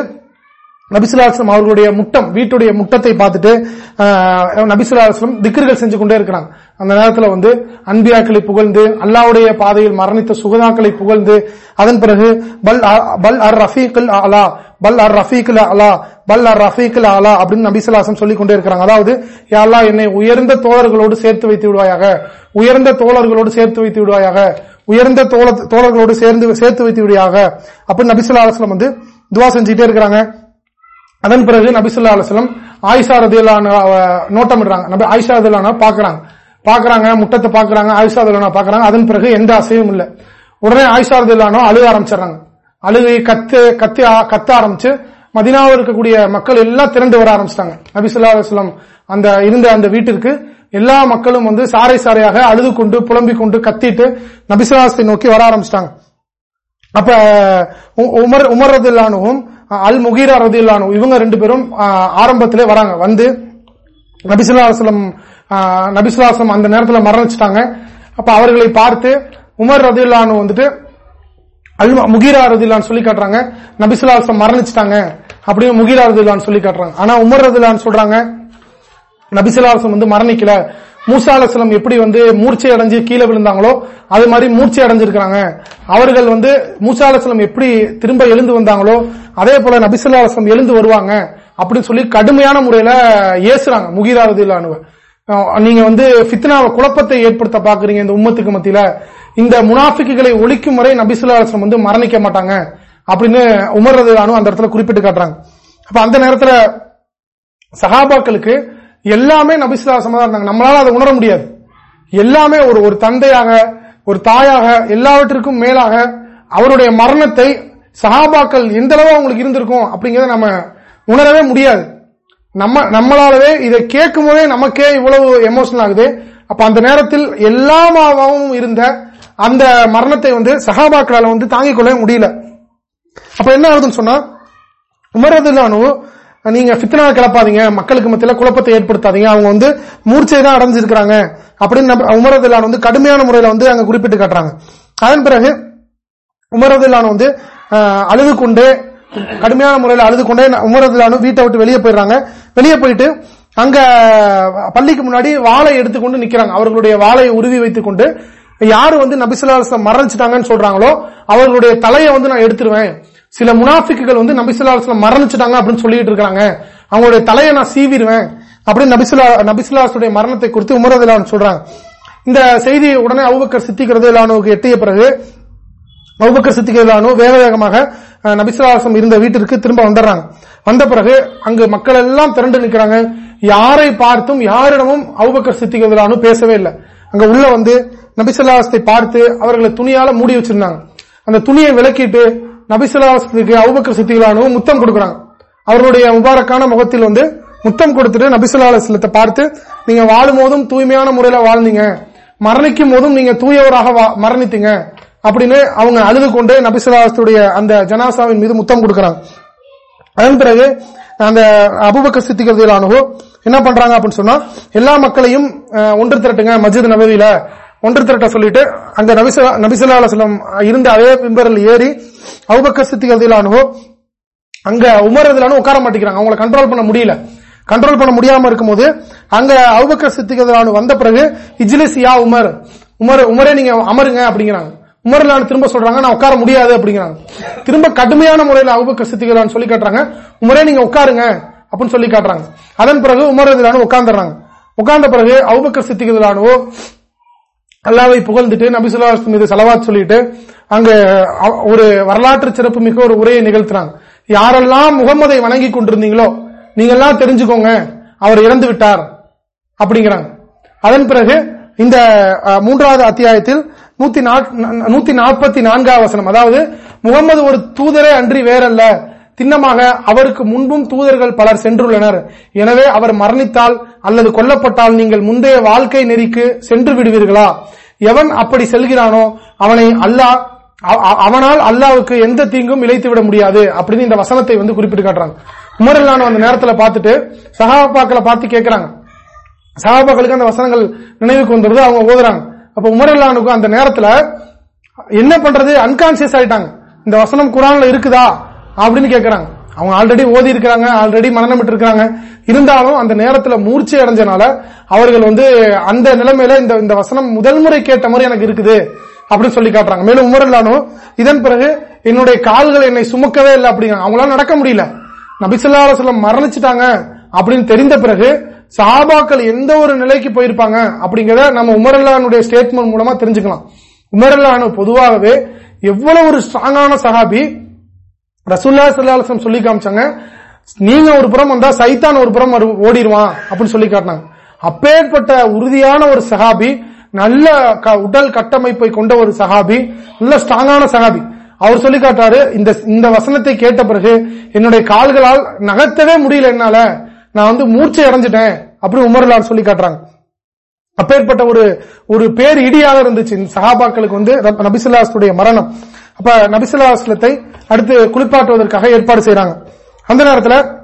நபிசுல்லாஸ்லம் அவர்களுடைய முட்டம் வீட்டுடைய முட்டத்தை பார்த்துட்டு ஆஹ், நபிசுல்லாஸ்லம் திக்ருகள் செஞ்சு கொண்டே இருக்கிறாங்க அந்த நேரத்தில் வந்து அன்பியாக்களை புகழ்ந்து அல்லாவுடைய பாதையில் மரணித்த சுகதாக்களை புகழ்ந்து அதன் பிறகு பல் அ- பல் அர் ரஃபீக்குல் அலா பல் அர் ரஃபீக்குல் அலா பல் அர் ரஃபீக்குல் அலா அப்படின்னு நபிசுல்லாசம் சொல்லிக் கொண்டே இருக்கிறாங்க. அதாவது யா என்னை உயர்ந்த தோழர்களோடு சேர்த்து வைத்து விடுவாயாக உயர்ந்த தோழர்களோடு சேர்த்து வைத்து விடுவாயாக உயர்ந்த தோழ- தோழர்களோடு சேர்ந்து சேர்த்து வைத்து விடுவாயாக அப்படின்னு நபிசுல்லா அலுவலம் வந்து துவா செஞ்சுட்டே இருக்கிறாங்க. அதன் பிறகு நபிசுல்லா அலுவலம் ஆயிஷா ரதியல்லான நோட்டமிடுறாங்க. நபி ஆயிஷா ரதியல்லான பாக்குறாங்க. பாக்குறாங்க முட்டத்தை பாக்குறாங்க ஆயிஷா ரதியல்லான பாக்குறாங்க. அதன் பிறகு எந்த அசையும் இல்ல. உடனே ஆயிஷா ரதியல்லானோ அழுக ஆரம்பிச்சிடுறாங்க. அழுகை கத்து கத்து கத்த ஆரம்பிச்சு மதினாவில் இருக்கக்கூடிய மக்கள் எல்லாம் திரண்டு வர ஆரம்பிச்சிட்டாங்க. நபிசுல்லா அலுவலம் அந்த இருந்த அந்த வீட்டிற்கு எல்லா மக்களும் வந்து சாறை சாறையாக அழுது கொண்டு புலம்பிக் கொண்டு கத்திட்டு நபிசுலாசத்தை நோக்கி வர ஆரம்பிச்சிட்டாங்க. அப்ப உமர் உமர் ரதில்லானுவும் அல் முகீரா ரதியுல்லானு இவங்க ரெண்டு பேரும் ஆரம்பத்திலே வராங்க. வந்து நபிசுல்லாசலம் நபிசுல்லாசலம் அந்த நேரத்தில் மரணிச்சிட்டாங்க. அப்ப அவர்களை பார்த்து உமர் ரதியுல்லானு வந்துட்டு அல் முகீரா ரதில்லான்னு சொல்லி காட்டுறாங்க. நபிசுல்லாசலம் மரணிச்சிட்டாங்க அப்படின்னு முகீரா ரதில்லான்னு சொல்லி காட்டுறாங்க. ஆனா உமர் ரதில்லான்னு சொல்றாங்க நபிசுல்லாசம் வந்து மரணிக்கல. மூசா எப்படி வந்து மூர்ச்சை அடைஞ்சு கீழே விழுந்தாங்களோ அது மாதிரி மூர்ச்சை அடைஞ்சிருக்கிறாங்க. அவர்கள் வந்து மூசா எப்படி திரும்ப எழுந்து வந்தாங்களோ அதே போல நபிசுல்லாசம் எழுந்து வருவாங்க அப்படின்னு சொல்லி கடுமையான முறையில ஏசுறாங்க. முகீரா ரதில்லானுவ நீங்க வந்து ஃபித்னாவை குழப்பத்தை ஏற்படுத்த பாக்குறீங்க இந்த உம்மத்துக்கு மத்தியில. இந்த முனாஃபிக்குகளை ஒழிக்கும் வரை நபிசுல்லாசம் வந்து மரணிக்க மாட்டாங்க அப்படின்னு உமர் அந்த இடத்துல குறிப்பிட்டு காட்டுறாங்க. அப்ப அந்த நேரத்துல சகாபாக்களுக்கு எல்லாமே நபிசுல்லாசமா தான் இருந்தாங்க. நம்மளால அதை உணர முடியாது. எல்லாமே ஒரு ஒரு தந்தையாக ஒரு தாயாக எல்லாவற்றிற்கும் மேலாக அவருடைய மரணத்தை சகாபாக்கள் எந்த அளவு அவங்களுக்கு இருந்திருக்கும் அப்படிங்கறத நம்ம உணரவே முடியாது. நம்ம நம்மளாலவே இதை கேட்கும் போதே நமக்கே இவ்வளவு எமோஷனல் ஆகுது. அப்ப அந்த நேரத்தில் எல்லாமாவும் இருந்த அந்த மரணத்தை வந்து சகாபாக்களால் வந்து தாங்கிக் கொள்ளவே முடியல. அப்ப என்ன ஆகுதுன்னு சொன்னா உமரதுல்லானு நீங்க பித்தனா கிளப்பாதீங்க மக்களுக்கு மத்தியில குழப்பத்தை ஏற்படுத்தாதீங்க அவங்க வந்து மூர்ச்சை தான் அடைஞ்சிருக்கிறாங்க அப்படின்னு உமரதுல்லான் வந்து கடுமையான முறையில வந்து அங்க குறிப்பிட்டு காட்டுறாங்க. அதன் பிறகு உமரதுல்லான் வந்து அழுது கொண்டே கடுமையான முறையில் அழுது கொண்டே உமரதுல்லானு வீட்டை விட்டு வெளியே போயிடுறாங்க. வெளியே போயிட்டு அங்க பள்ளிக்கு முன்னாடி வாழை எடுத்துக்கொண்டு நிக்கிறாங்க. அவர்களுடைய வாழையை உருவி வைத்துக் கொண்டு யாரு வந்து நபிசுல்லாஸ்லம் மரணிச்சிட்டாங்கன்னு சொல்றாங்களோ அவர்களுடைய தலையை வந்து நான் எடுத்துருவேன். சில முனாஃபிக்குகள் வந்து நபிசுல்லாஸ்லம் மரணிச்சிட்டாங்க அப்படின்னு சொல்லிட்டு இருக்காங்க. அவங்களுடைய தலையை நான் சீவிடுவேன். அப்படின்னு நபிசுல்லா நபிசுல்லாசுடைய மரணத்தை குறித்து உமரதுலான்னு சொல்றாங்க. இந்த செய்தி உடனே அவுபக்கர் சித்திக்கிறது இல்லானவுக்கு எட்டிய பிறகு அவுபக்கர் சித்திகளானோ வேக வேகமாக அஹ், இருந்த வீட்டிற்கு திரும்ப வந்துடுறாங்க. வந்த பிறகு அங்கு மக்கள் எல்லாம் திரண்டு நிற்கிறாங்க. யாரை பார்த்தும் யாரிடமும் அவுபக்கர் சித்திகளானு பேசவே இல்லை. அங்க உள்ள வந்து நபிசுல்லாசத்தை பார்த்து அவர்களை துணியால மூடி வச்சிருந்தாங்க. அந்த துணியை விலக்கிட்டு நபிசுல்லாஸ்துக்கு அவுபக்கர் சித்திகளானவும் முத்தம் கொடுக்கறாங்க. அவருடைய முபாரக்கான முகத்தில் வந்து முத்தம் கொடுத்துட்டு நபிசுல்லா பார்த்து நீங்க வாழும் போதும் தூய்மையான முறையில வாழ்ந்தீங்க. மரணிக்கும் போதும் நீங்க தூயவராக மரணித்தீங்க. அப்படின்னு அவங்க அழுது கொண்டு நபிசுல்லாஸ்துடைய அந்த ஜனாசாவின் மீது முத்தம் கொடுக்கறாங்க. அதன் பிறகு அந்த அபுபக்க சித்திகளானவோ என்ன பண்றாங்க அப்படின்னு சொன்னா எல்லா மக்களையும் ஒன்று திரட்டுங்க மஸ்ஜித் நபவியில ஒன்று திரட்ட சொல்லிட்டு அங்க நபிசுல்லா அலுவலம் இருந்த அதே பிம்பரில் ஏறி அபுபக்க சித்திகளானவோ அங்க உமரதுலானு உட்கார மாட்டேங்கிறாங்க. அவங்களை கண்ட்ரோல் பண்ண முடியல. கண்ட்ரோல் பண்ண முடியாம இருக்கும்போது அங்க அவுபக்க சித்திகளானு வந்த பிறகு இஜ்லிசியா உமர். உமர் உமரே நீங்க அமருங்க அப்படிங்கிறாங்க. உமர்லான் திரும்ப சொல்றாங்க நான் உட்கார முடியாது அப்படிங்கிறாங்க. திரும்ப கடுமையான முறையில் அவுபக்க சித்திகளான்னு சொல்லி காட்டுறாங்க. உமரே நீங்க உட்காருங்க அப்படின்னு சொல்லி காட்டுறாங்க. அதன் பிறகு உமர் உமரதுலானு உட்கார்ந்துறாங்க உட்கார்ந்த பிறகு அவுபக்க சித்திகளானோ அல்லாவை புகழ்ந்துட்டு நபிசுல்லா மீது செலவாத் சொல்லிட்டு அங்க ஒரு வரலாற்று சிறப்பு மிக ஒரு உரையை நிகழ்த்துறாங்க யாரெல்லாம் முகமதை வணங்கி கொண்டிருந்தீங்களோ நீங்க எல்லாம் தெரிஞ்சுக்கோங்க அவர் இறந்து விட்டார் அப்படிங்கிறாங்க. அதன் பிறகு இந்த மூன்றாவது அத்தியாயத்தில் நூத்தி நாற்பத்தி நான்காவது வசனம். அதாவது முகமது ஒரு தூதரே அன்றி வேறல்ல. திண்ணமாக அவருக்கு முன்பும் தூதர்கள் பலர் சென்றுள்ளனர். எனவே அவர் மரணித்தால் அல்லது கொல்லப்பட்டால் நீங்கள் முந்தைய வாழ்க்கை நெறிக்கு சென்று விடுவீர்களா? எவன் அப்படி செல்கிறானோ அவனை அல்லாஹ் அவனால் அல்லாவுக்கு எந்த தீங்கும் இழைத்து விட முடியாது அப்படின்னு இந்த வசனத்தை வந்து குறிப்பிட்டு காட்டுறாங்க. உமரல்லான அந்த நேரத்தில் பார்த்துட்டு சகாபாக்களை பார்த்து கேட்கிறாங்க சகாபாக்களுக்கு அந்த வசனங்கள் நினைவுக்கு வந்துடுது அவங்க ஓதுறாங்க. அப்ப உமரல்லானுக்கும் அந்த நேரத்தில் என்ன பண்றது? அன்கான்சியஸ் ஆயிட்டாங்க. இந்த வசனம் குரான்ல இருக்குதா? அப்படின்னு கேட்கிறாங்க அவங்க ஆல்ரெடி ஓதி இருக்கிறாங்க ஆல்ரெடி மனநமிட்டு இருக்கிறாங்க இருந்தாலும் அந்த நேரத்தில் மூர்ச்சி அடைஞ்சனால அவர்கள் வந்து அந்த நிலைமையில இந்த இந்த வசனம் முதல் முறை கேட்ட மாதிரி எனக்கு இருக்குது அப்படின்னு சொல்லி காட்டுறாங்க. மேலும் உமரல்லானும் இதன் பிறகு என்னுடைய கால்கள் என்னை சுமக்கவே இல்லை அப்படிங்கிறாங்க அவங்களால நடக்க முடியல. நபிசுல்லா சொல்லம் மரணிச்சுட்டாங்க அப்படின்னு தெரிந்த பிறகு சஹாபாக்கள் எந்த ஒரு நிலைக்கு போயிருப்பாங்க அப்படிங்கறத நம்ம உமரல்லானுடைய ஸ்டேட்மெண்ட் மூலமா தெரிஞ்சுக்கலாம். உமரல்லானு பொதுவாகவே எவ்வளவு ஒரு ஸ்ட்ராங்கான சஹாபி ரசூல்லா சல்லாஹம் சொல்லி காமிச்சாங்க. நீங்க ஒரு புறம் வந்தா சைத்தான் ஒரு புறம் ஓடிடுவான் அப்படின்னு சொல்லி காட்டினாங்க. அப்பேற்பட்ட உறுதியான ஒரு சஹாபி நல்ல உடல் கட்டமைப்பை கொண்ட ஒரு சஹாபி நல்ல ஸ்ட்ராங்கான சஹாபி. அவர் சொல்லி காட்டாரு இந்த இந்த வசனத்தை கேட்ட பிறகு என்னுடைய கால்களால் நகர்த்தவே முடியல என்னால. நான் வந்து மூர்ச்சை அடைஞ்சிட்டேன் அப்படின்னு உமர்லால் சொல்லி காட்டுறாங்க. அப்பேற்பட்ட ஒரு ஒரு பேர் இடியாக இருந்துச்சு. சஹாபாக்களுக்கு வந்து நபிசுல்லாஸ்துடைய மரணம். அப்ப நபிசுல்லாஸ்லத்தை அடுத்து குளிப்பாட்டுவதற்காக ஏற்பாடு செய்யறாங்க அந்த நேரத்தில்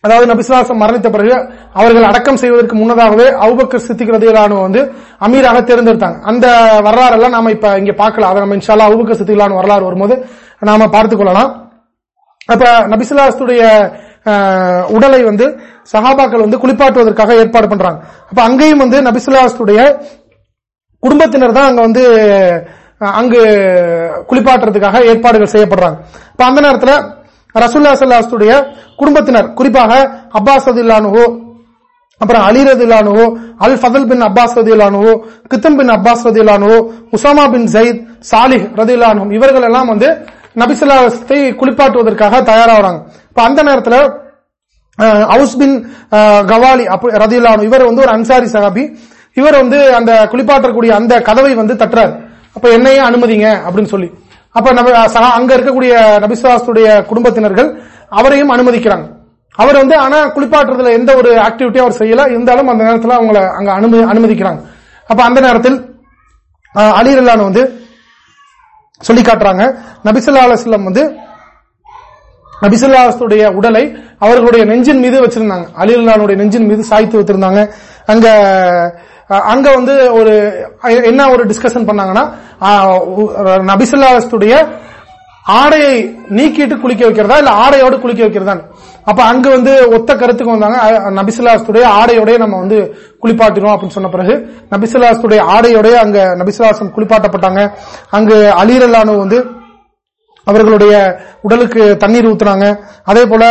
அதாவது நபிசுலாசம் மரணித்த பிறகு அவர்கள் அடக்கம் செய்வதற்கு முன்னதாகவே அவுபக்கர் சித்திக் வந்து அமீராக தேர்ந்தெடுத்தாங்க. அந்த வரலாறு எல்லாம் நாம இப்ப இங்க பார்க்கலாம். அதை நம்ம இன்ஷால்லா அவுபக்கர் சித்திகளான வரலாறு வரும்போது நாம பார்த்துக் கொள்ளலாம். அப்ப நபிசுலாசத்துடைய உடலை வந்து சஹாபாக்கள் வந்து குளிப்பாட்டுவதற்காக ஏற்பாடு பண்றாங்க. அப்ப அங்கேயும் வந்து நபிசுல்லாஸ்துடைய குடும்பத்தினர் தான் அங்க வந்து அங்கு குளிப்பாட்டுறதுக்காக ஏற்பாடுகள் செய்யப்படுறாங்க. இப்ப அந்த நேரத்தில் ரசுல்லா சல்லாஸ்துடைய குடும்பத்தினர் குறிப்பாக அப்பாஸ் அதில்லானுவோ அப்புறம் அலி ரதில்லானுவோ அல் ஃபதல் பின் அப்பாஸ் ரதில்லானுவோ கித்தம் பின் அப்பாஸ் ரதில்லானுவோ உசாமா பின் ஜயித் சாலிஹ் ரதில்லானு இவர்கள் எல்லாம் வந்து நபிசுல்லாத்தை குளிப்பாட்டுவதற்காக தயாராகிறாங்க. இப்ப அந்த நேரத்தில் ஹவுஸ் பின் கவாலி ரதில்லானு இவர் வந்து ஒரு அன்சாரி சகாபி இவர் வந்து அந்த குளிப்பாற்றக்கூடிய அந்த கதவை வந்து தட்டுறாரு. அப்ப என்னையே அனுமதிங்க அப்படின்னு சொல்லி. அப்ப அங்க இருக்கக்கூடிய நபிசுவாசுடைய குடும்பத்தினர்கள் அவரையும் அனுமதிக்கிறாங்க. அவர் வந்து ஆனா குளிப்பாட்டுறதுல எந்த ஒரு ஆக்டிவிட்டியும் அவர் செய்யல. இருந்தாலும் அந்த நேரத்தில் அவங்கள அங்க அனுமதிக்கிறாங்க. அப்ப அந்த நேரத்தில் அலிரல்லான வந்து சொல்லி காட்டுறாங்க. நபிசுல்லா அலுவலம் வந்து நபிசுல்லாசுடைய உடலை அவர்களுடைய நெஞ்சின் மீது வச்சிருந்தாங்க. அலிரல்லானுடைய நெஞ்சின் மீது சாய்த்து வச்சிருந்தாங்க அங்க அங்க வந்து ஒரு என்ன ஒரு டிஸ்கஷன் பண்ணாங்கன்னா நபிசுல்லாஸ்துடைய ஆடையை நீக்கிட்டு குளிக்க வைக்கிறதா இல்ல ஆடையோடு குளிக்க வைக்கிறதா? அப்ப அங்க வந்து ஒத்த கருத்துக்கு வந்தாங்க. நபிசுல்லாஸ்துடைய ஆடையோடய நம்ம வந்து குளிப்பாட்டினோம் அப்படின்னு சொன்ன பிறகு நபிசுல்லாஸ்துடைய ஆடையோடய அங்க நபிசுல்லாசம் குளிப்பாட்டப்பட்டாங்க. அங்கு அலீரல்லானு வந்து அவர்களுடைய உடலுக்கு தண்ணீர் ஊத்துனாங்க. அதே போல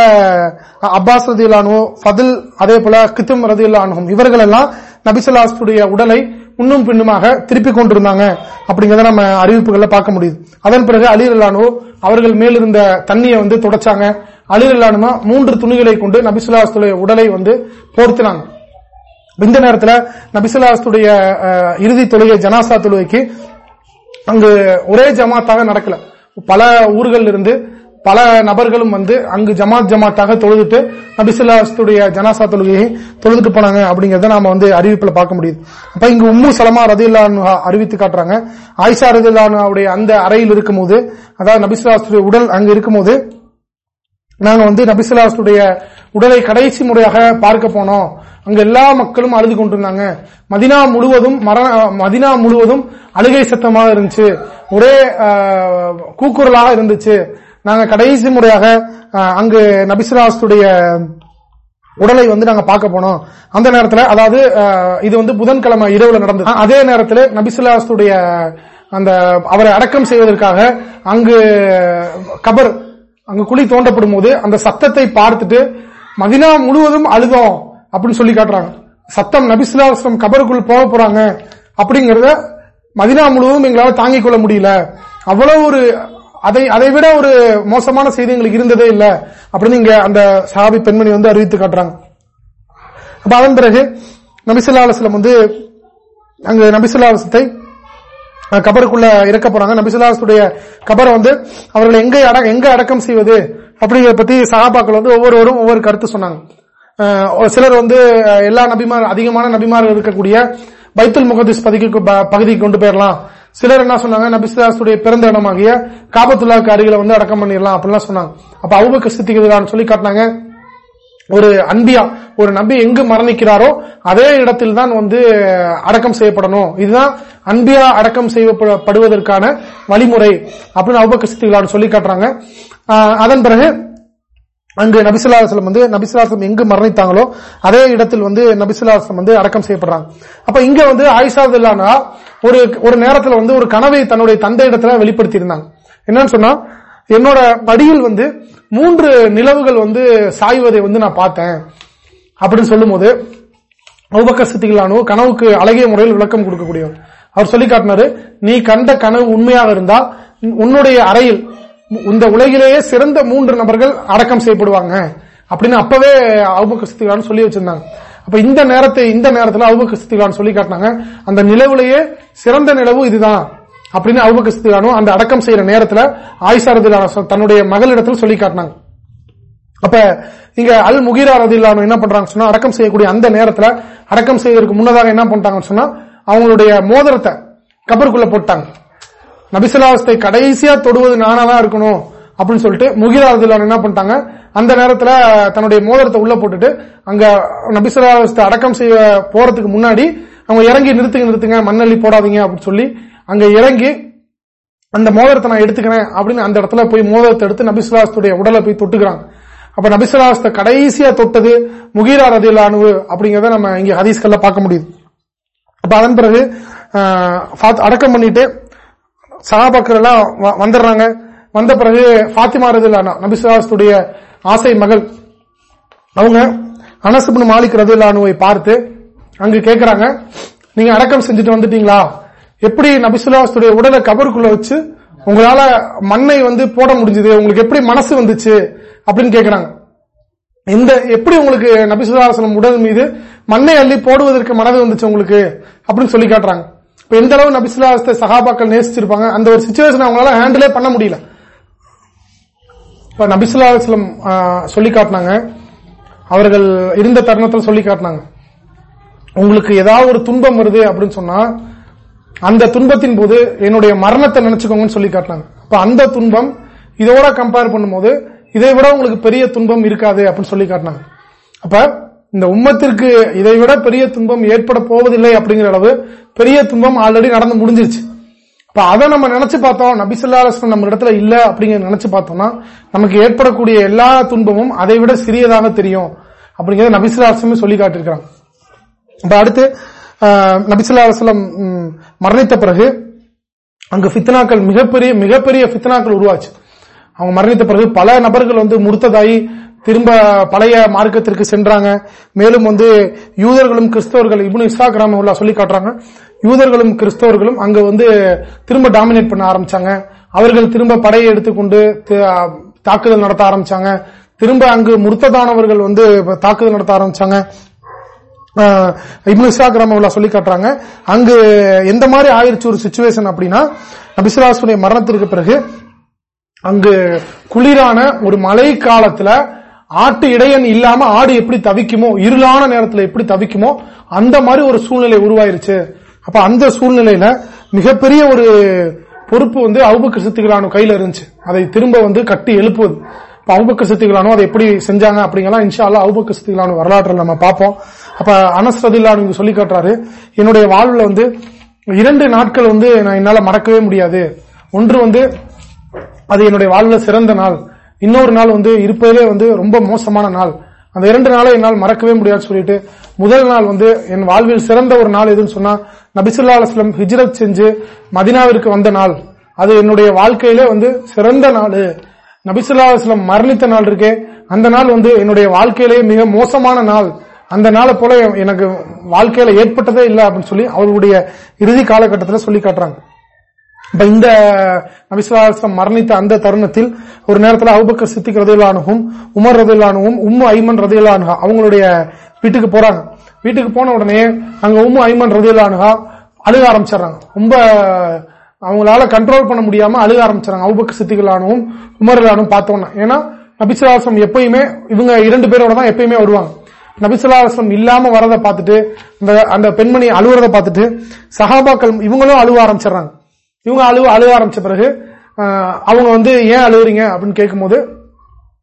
அப்பாஸ் ரதியுல்லானு ஃபதில் அதே போல கித்தும் ரதியுல்லானும் இவர்கள் எல்லாம் நபிசல்லாஸ்துடைய உடலை முன்னும் பின்னுமாக திருப்பி கொண்டிருந்தாங்க. அப்படிங்கறத நம்ம அறிவிப்புகள்ல பார்க்க முடியுது. அதன் பிறகு அலிர் அவர்கள் மேலிருந்த தண்ணியை வந்து துடைச்சாங்க. அலிர் அல்லானுமா மூன்று துணிகளை கொண்டு நபிசுல்லாஸ்துடைய உடலை வந்து போர்த்தினாங்க. இந்த நேரத்தில் நபிசுல்லாஸ்துடைய இறுதி தொழுகை ஜனாசா தொழுகைக்கு அங்கு ஒரே ஜமாத்தாக நடக்கல. பல ஊர்கள் இருந்து பல நபர்களும் வந்து அங்கு ஜமாத் ஜமாத்தாக தொழுதுட்டு நபிசுல்லாஸ்துடைய ஜனாசா தொழுகையை தொழுதுட்டு போனாங்க அப்படிங்கறத நாம வந்து அறிவிப்புல பார்க்க முடியுது. அப்ப இங்கு உம்மு சலமா ரதில்லானு அறிவித்து காட்டுறாங்க. ஆயிஷா ரதில்லானுடைய அந்த அறையில் இருக்கும்போது அதாவது நபிசுல்லாஸ்துடைய உடல் அங்கு இருக்கும்போது நாங்க வந்து நபிசுல்லாஸ்துடைய உடலை கடைசி முறையாக பார்க்க போனோம். அங்க எல்லா மக்களும் அழுது கொண்டிருந்தாங்க. மதினா முழுவதும் மதினா முழுவதும் அழுகை சத்தமாக இருந்துச்சு. ஒரே கூக்குரலாக இருந்துச்சு. நாங்க கடைசி முறையாக அங்கு நபிசுலாஸ்துடைய உடலை வந்து நாங்க பார்க்க போனோம். அந்த நேரத்தில் அதாவது இது வந்து புதன்கிழமை இரவுல நடந்தது. அதே நேரத்தில் நபிசுலாஸ்துடைய அந்த அவரை அடக்கம் செய்வதற்காக அங்கு கபர் அங்க குழி தோண்டப்படும் போது அந்த சத்தத்தை பார்த்துட்டு மதினா முழுவதும் அழுதோம் அப்படின்னு சொல்லி காட்டுறாங்க. சத்தம் நபிசுலாஸ்லம் கபருக்குள் போக போறாங்க அப்படிங்கறத மதினா முழுவதும் எங்களால் தாங்கிக் கொள்ள முடியல. அவ்வளவு ஒரு அதை அதை விட ஒரு மோசமான செய்தி எங்களுக்கு இருந்ததே இல்ல அப்படின்னு இங்க அந்த சாபி பெண்மணி வந்து அறிவித்து காட்டுறாங்க. அப்ப அதன் பிறகு நபிசுல்லாஸ்லம் வந்து அங்கு நபிசுல்லாசத்தை கபருக்குள்ள இறக்க போறாங்க. நபிசுல்லாசுடைய கபரை வந்து அவர்களை எங்க எங்க அடக்கம் செய்வது அப்படிங்கிற பத்தி சகாபாக்கள் வந்து ஒவ்வொருவரும் ஒவ்வொரு கருத்து சொன்னாங்க. சிலர் வந்து எல்லா நபிமார் அதிகமான நபிமார்கள் இருக்கக்கூடிய பைத்துல் முகதிஸ் பகுதிக்கு கொண்டு போயிடலாம் சிலர் என்ன சொன்னாங்க? நபிசுடைய பிறந்த இடமாகிய காபத்துல்லாக்கு அருகில வந்து அடக்கம் பண்ணிடலாம் அப்படிலாம் சொன்னாங்க. அப்ப அவங்க சித்திக்கிறான்னு சொல்லி காட்டினாங்க. ஒரு அன்பியா ஒரு நபி எங்கு மரணிக்கிறாரோ அதே இடத்தில் தான் வந்து அடக்கம் செய்யப்படணும். இதுதான் அன்பியா அடக்கம் செய்யப்படுவதற்கான வழிமுறை அப்படின்னு அவுபக்க சித்திகளான்னு சொல்லி காட்டுறாங்க. அதன் பிறகு அங்கு நபிசுல்லாசலம் வந்து நபிசுல்லாசலம் எங்கு மரணித்தாங்களோ அதே இடத்தில் வந்து நபிசுல்லாசலம் வந்து அடக்கம் செய்யப்படுறாங்க. அப்ப இங்க வந்து ஆயிஷா ஒரு ஒரு நேரத்தில் வந்து ஒரு கனவை தன்னுடைய தந்தை இடத்துல வெளிப்படுத்தி இருந்தாங்க என்னன்னு சொன்னா என்னோட படியில் வந்து மூன்று நிலவுகள் வந்து சாய்வதை வந்து நான் பார்த்தேன். அப்படின்னு சொல்லும்போது போது சித்திகளானோ கனவுக்கு அழகிய முறையில் விளக்கம் கொடுக்கக்கூடியவர் அவர் சொல்லி காட்டினாரு நீ கண்ட கனவு உண்மையாக இருந்தால் உன்னுடைய அறையில் இந்த உலகிலேயே சிறந்த மூன்று நபர்கள் அடக்கம் செய்யப்படுவாங்க. அப்படின்னு அப்பவே அவுபக்க சித்திகான்னு சொல்லி வச்சிருந்தாங்க. அப்ப இந்த நேரத்தை இந்த நேரத்தில் அவுபக்க சித்திகான் சொல்லி காட்டினாங்க அந்த நிலவுலேயே சிறந்த நிலவு இதுதான். அப்படின்னு அவுபக்க அந்த அடக்கம் செய்யற நேரத்தில் ஆயிஷா தன்னுடைய மகளிடத்தில் சொல்லி காட்டினாங்க. அப்ப இங்க அல் முகிரா ரதில்லானு என்ன பண்றாங்க சொன்னா அடக்கம் செய்யக்கூடிய அந்த நேரத்தில் அடக்கம் செய்வதற்கு முன்னதாக என்ன பண்ணிட்டாங்கன்னு சொன்னா அவங்களுடைய மோதிரத்தை கபருக்குள்ள போட்டாங்க. நபிசிலாவஸ்தை கடைசியா தொடுவது நானாதான் இருக்கணும் அப்படின்னு சொல்லிட்டு முகிதா என்ன பண்ணிட்டாங்க அந்த நேரத்துல தன்னுடைய மோதிரத்தை உள்ள போட்டுட்டு அங்க நபிசிலாவஸ்தை அடக்கம் செய்ய போறதுக்கு முன்னாடி அவங்க இறங்கி நிறுத்துங்க நிறுத்துங்க மண்ணள்ளி போடாதீங்க அப்படின்னு சொல்லி அங்க இறங்கி அந்த மோதிரத்தை நான் எடுத்துக்கிறேன் அப்படின்னு அந்த இடத்துல போய் மோதிரத்தை எடுத்து நபிசுலாஸ்துடைய உடலை போய் தொட்டுக்கிறாங்க. அப்ப நபிசுலாஸ்த கடைசியா தொட்டது முகீரா ரதிலானு அப்படிங்கறத நம்ம இங்க ஹதீஸ்கல்ல பார்க்க முடியுது. அப்ப அதன் பிறகு அடக்கம் பண்ணிட்டு சகாபாக்கள் எல்லாம் வந்துடுறாங்க. வந்த பிறகு பாத்திமா ரதில்லானா நபிசுலாஸ்துடைய ஆசை மகள் அவங்க அனசுபின் மாலிக் அணுவை பார்த்து அங்கு கேட்கிறாங்க நீங்க அடக்கம் செஞ்சுட்டு வந்துட்டீங்களா? எப்படி நபிசுல்லாஸ்துடைய உடலை கபருக்குள்ள வச்சு உங்களால மண்ணை வந்து போட முடிஞ்சது உங்களுக்கு எப்படி மனசு வந்துச்சு அப்படின்னு கேட்கிறாங்க இந்த எப்படி உங்களுக்கு நபிசுல்லாசலம் உடல் மீது மண்ணை அள்ளி போடுவதற்கு மனது வந்துச்சு உங்களுக்கு அப்படின்னு சொல்லி காட்டுறாங்க. இப்ப எந்த அளவு நபிசுல்லாசத்தை சகாபாக்கள் நேசிச்சிருப்பாங்க அந்த ஒரு சுச்சுவேஷன் அவங்களால ஹேண்டிலே பண்ண முடியல. இப்ப நபிசுல்லாசலம் சொல்லி காட்டினாங்க. அவர்கள் இருந்த தருணத்தில் சொல்லி காட்டினாங்க. உங்களுக்கு ஏதாவது ஒரு துன்பம் வருது அப்படின்னு சொன்னா அந்த துன்பத்தின் போது என்னுடைய மரணத்தை நினைச்சுக்கோங்கன்னு சொல்லி காட்டினாங்க. அப்ப அந்த துன்பம் இதோட கம்பேர் பண்ணும்போது இதை விட உங்களுக்கு பெரிய துன்பம் இருக்காது அப்படின்னு சொல்லி காட்டினாங்க. அப்ப இந்த உம்மத்திற்கு இதை விட பெரிய துன்பம் ஏற்பட போவதில்லை அப்படிங்கிற அளவு பெரிய துன்பம் ஆல்ரெடி நடந்து முடிஞ்சிருச்சு. இப்ப அதை நம்ம நினைச்சு பார்த்தோம் நபிசுல்லாஸ்லம் நம்ம இடத்துல இல்ல அப்படிங்கிற நினைச்சு பார்த்தோம்னா நமக்கு ஏற்படக்கூடிய எல்லா துன்பமும் அதை விட சிறியதாக தெரியும் அப்படிங்கறத நபிசுல்லாஸ்லமே சொல்லி காட்டிருக்கிறாங்க இப்ப அடுத்து நபிசுல்லாஸ்லம் மரணித்த பிறகு அங்கு பித்னாக்கள் மிகப்பெரிய மிகப்பெரிய பித்னாக்கள் உருவாச்சு. அவங்க மரணித்த பிறகு பல நபர்கள் வந்து முருத்ததாயி திரும்ப பழைய மார்க்கத்திற்கு சென்றாங்க. மேலும் வந்து யூதர்களும் கிறிஸ்தவர்கள் இப்னு இஸ்லா கிராம சொல்லி காட்டுறாங்க. யூதர்களும் கிறிஸ்தவர்களும் அங்க வந்து திரும்ப டாமினேட் பண்ண ஆரம்பிச்சாங்க. அவர்கள் திரும்ப படையை எடுத்துக்கொண்டு தாக்குதல் நடத்த ஆரம்பிச்சாங்க. திரும்ப அங்கு முர்த்ததானவர்கள் வந்து தாக்குதல் நடத்த ஆரம்பிச்சாங்க. இப்னு இசாக் ரமவுல்லா சொல்லி காட்டுறாங்க. அங்கு எந்த மாதிரி ஆயிடுச்சு ஒரு சுச்சுவேஷன் அப்படின்னா நபிசுலாசுடைய மரணத்திற்கு பிறகு அங்கு குளிரான ஒரு மழை காலத்துல ஆட்டு இடையன் இல்லாம ஆடு எப்படி தவிக்குமோ இருளான நேரத்தில் எப்படி தவிக்குமோ அந்த மாதிரி ஒரு சூழ்நிலை உருவாயிருச்சு. அப்ப அந்த சூழ்நிலையில மிகப்பெரிய ஒரு பொறுப்பு வந்து அவுபக்கு சித்திகளான கையில இருந்துச்சு. அதை திரும்ப வந்து கட்டி எழுப்புவது. இப்ப அவுபக்கு சித்திகளானோ அதை எப்படி செஞ்சாங்க அப்படிங்கலாம் இன்ஷா அல்லா அவுபக்கு சித்திகளான வரலாற்றை நம்ம பார்ப்போம். அப்ப அனஸ்ரதில்லா நீங்க சொல்லி காட்டுறாரு என்னுடைய வாழ்வுல வந்து இரண்டு நாட்கள் வந்து நான் என்னால மறக்கவே முடியாது. ஒன்று வந்து அது என்னுடைய வாழ்வுல சிறந்த நாள். இன்னொரு நாள் வந்து இருப்பதிலே வந்து ரொம்ப மோசமான நாள். அந்த இரண்டு நாளை என்னால் மறக்கவே முடியாது சொல்லிட்டு முதல் நாள் வந்து என் வாழ்வில் சிறந்த ஒரு நாள் எதுன்னு சொன்னா நபிசுல்லா அலுவலம் ஹிஜ்ரத் செஞ்சு மதினாவிற்கு வந்த நாள். அது என்னுடைய வாழ்க்கையிலே வந்து சிறந்த நாள். நபிசுல்லா அலுவலம் மரணித்த நாள் இருக்கே. அந்த நாள் வந்து என்னுடைய வாழ்க்கையிலேயே மிக மோசமான நாள். அந்த நாளை போல எனக்கு வாழ்க்கையில ஏற்பட்டதே இல்லை அப்படின்னு சொல்லி அவருடைய இறுதி காலகட்டத்தில் சொல்லி காட்டுறாங்க. இப்ப இந்த விசுவாசம் மரணித்த அந்த தருணத்தில் ஒரு நேரத்தில் அவுபக்கர் சித்திக் ரதையிலானவும் உமர் ரதையிலானவும் உம்மு ஐமன் ரதையிலானுகா அவங்களுடைய வீட்டுக்கு போறாங்க. வீட்டுக்கு போன உடனே அங்க உம்மு ஐமன் ரதையிலானுகா அழுக ஆரம்பிச்சிடறாங்க. ரொம்ப அவங்களால கண்ட்ரோல் பண்ண முடியாம அழுக ஆரம்பிச்சாங்க அவுபக்க சித்திகளானும் உமரலானும் பார்த்தோம்னா ஏன்னா அபிசுவாசம் எப்பயுமே இவங்க இரண்டு பேரோட தான் எப்பயுமே வருவாங்க. நபிசுல்லாஸ்லம் இல்லாம வரத பார்த்துட்டு அந்த பெண்மணி அழுவுறத பார்த்துட்டு சகாபாக்கள் இவங்களும் அழுவ ஆரம்பிச்சிடறாங்க. இவங்க அழுவ அழுக ஆரம்பிச்ச பிறகு அவங்க வந்து ஏன் அழுகுறீங்க அப்படின்னு கேட்கும்போது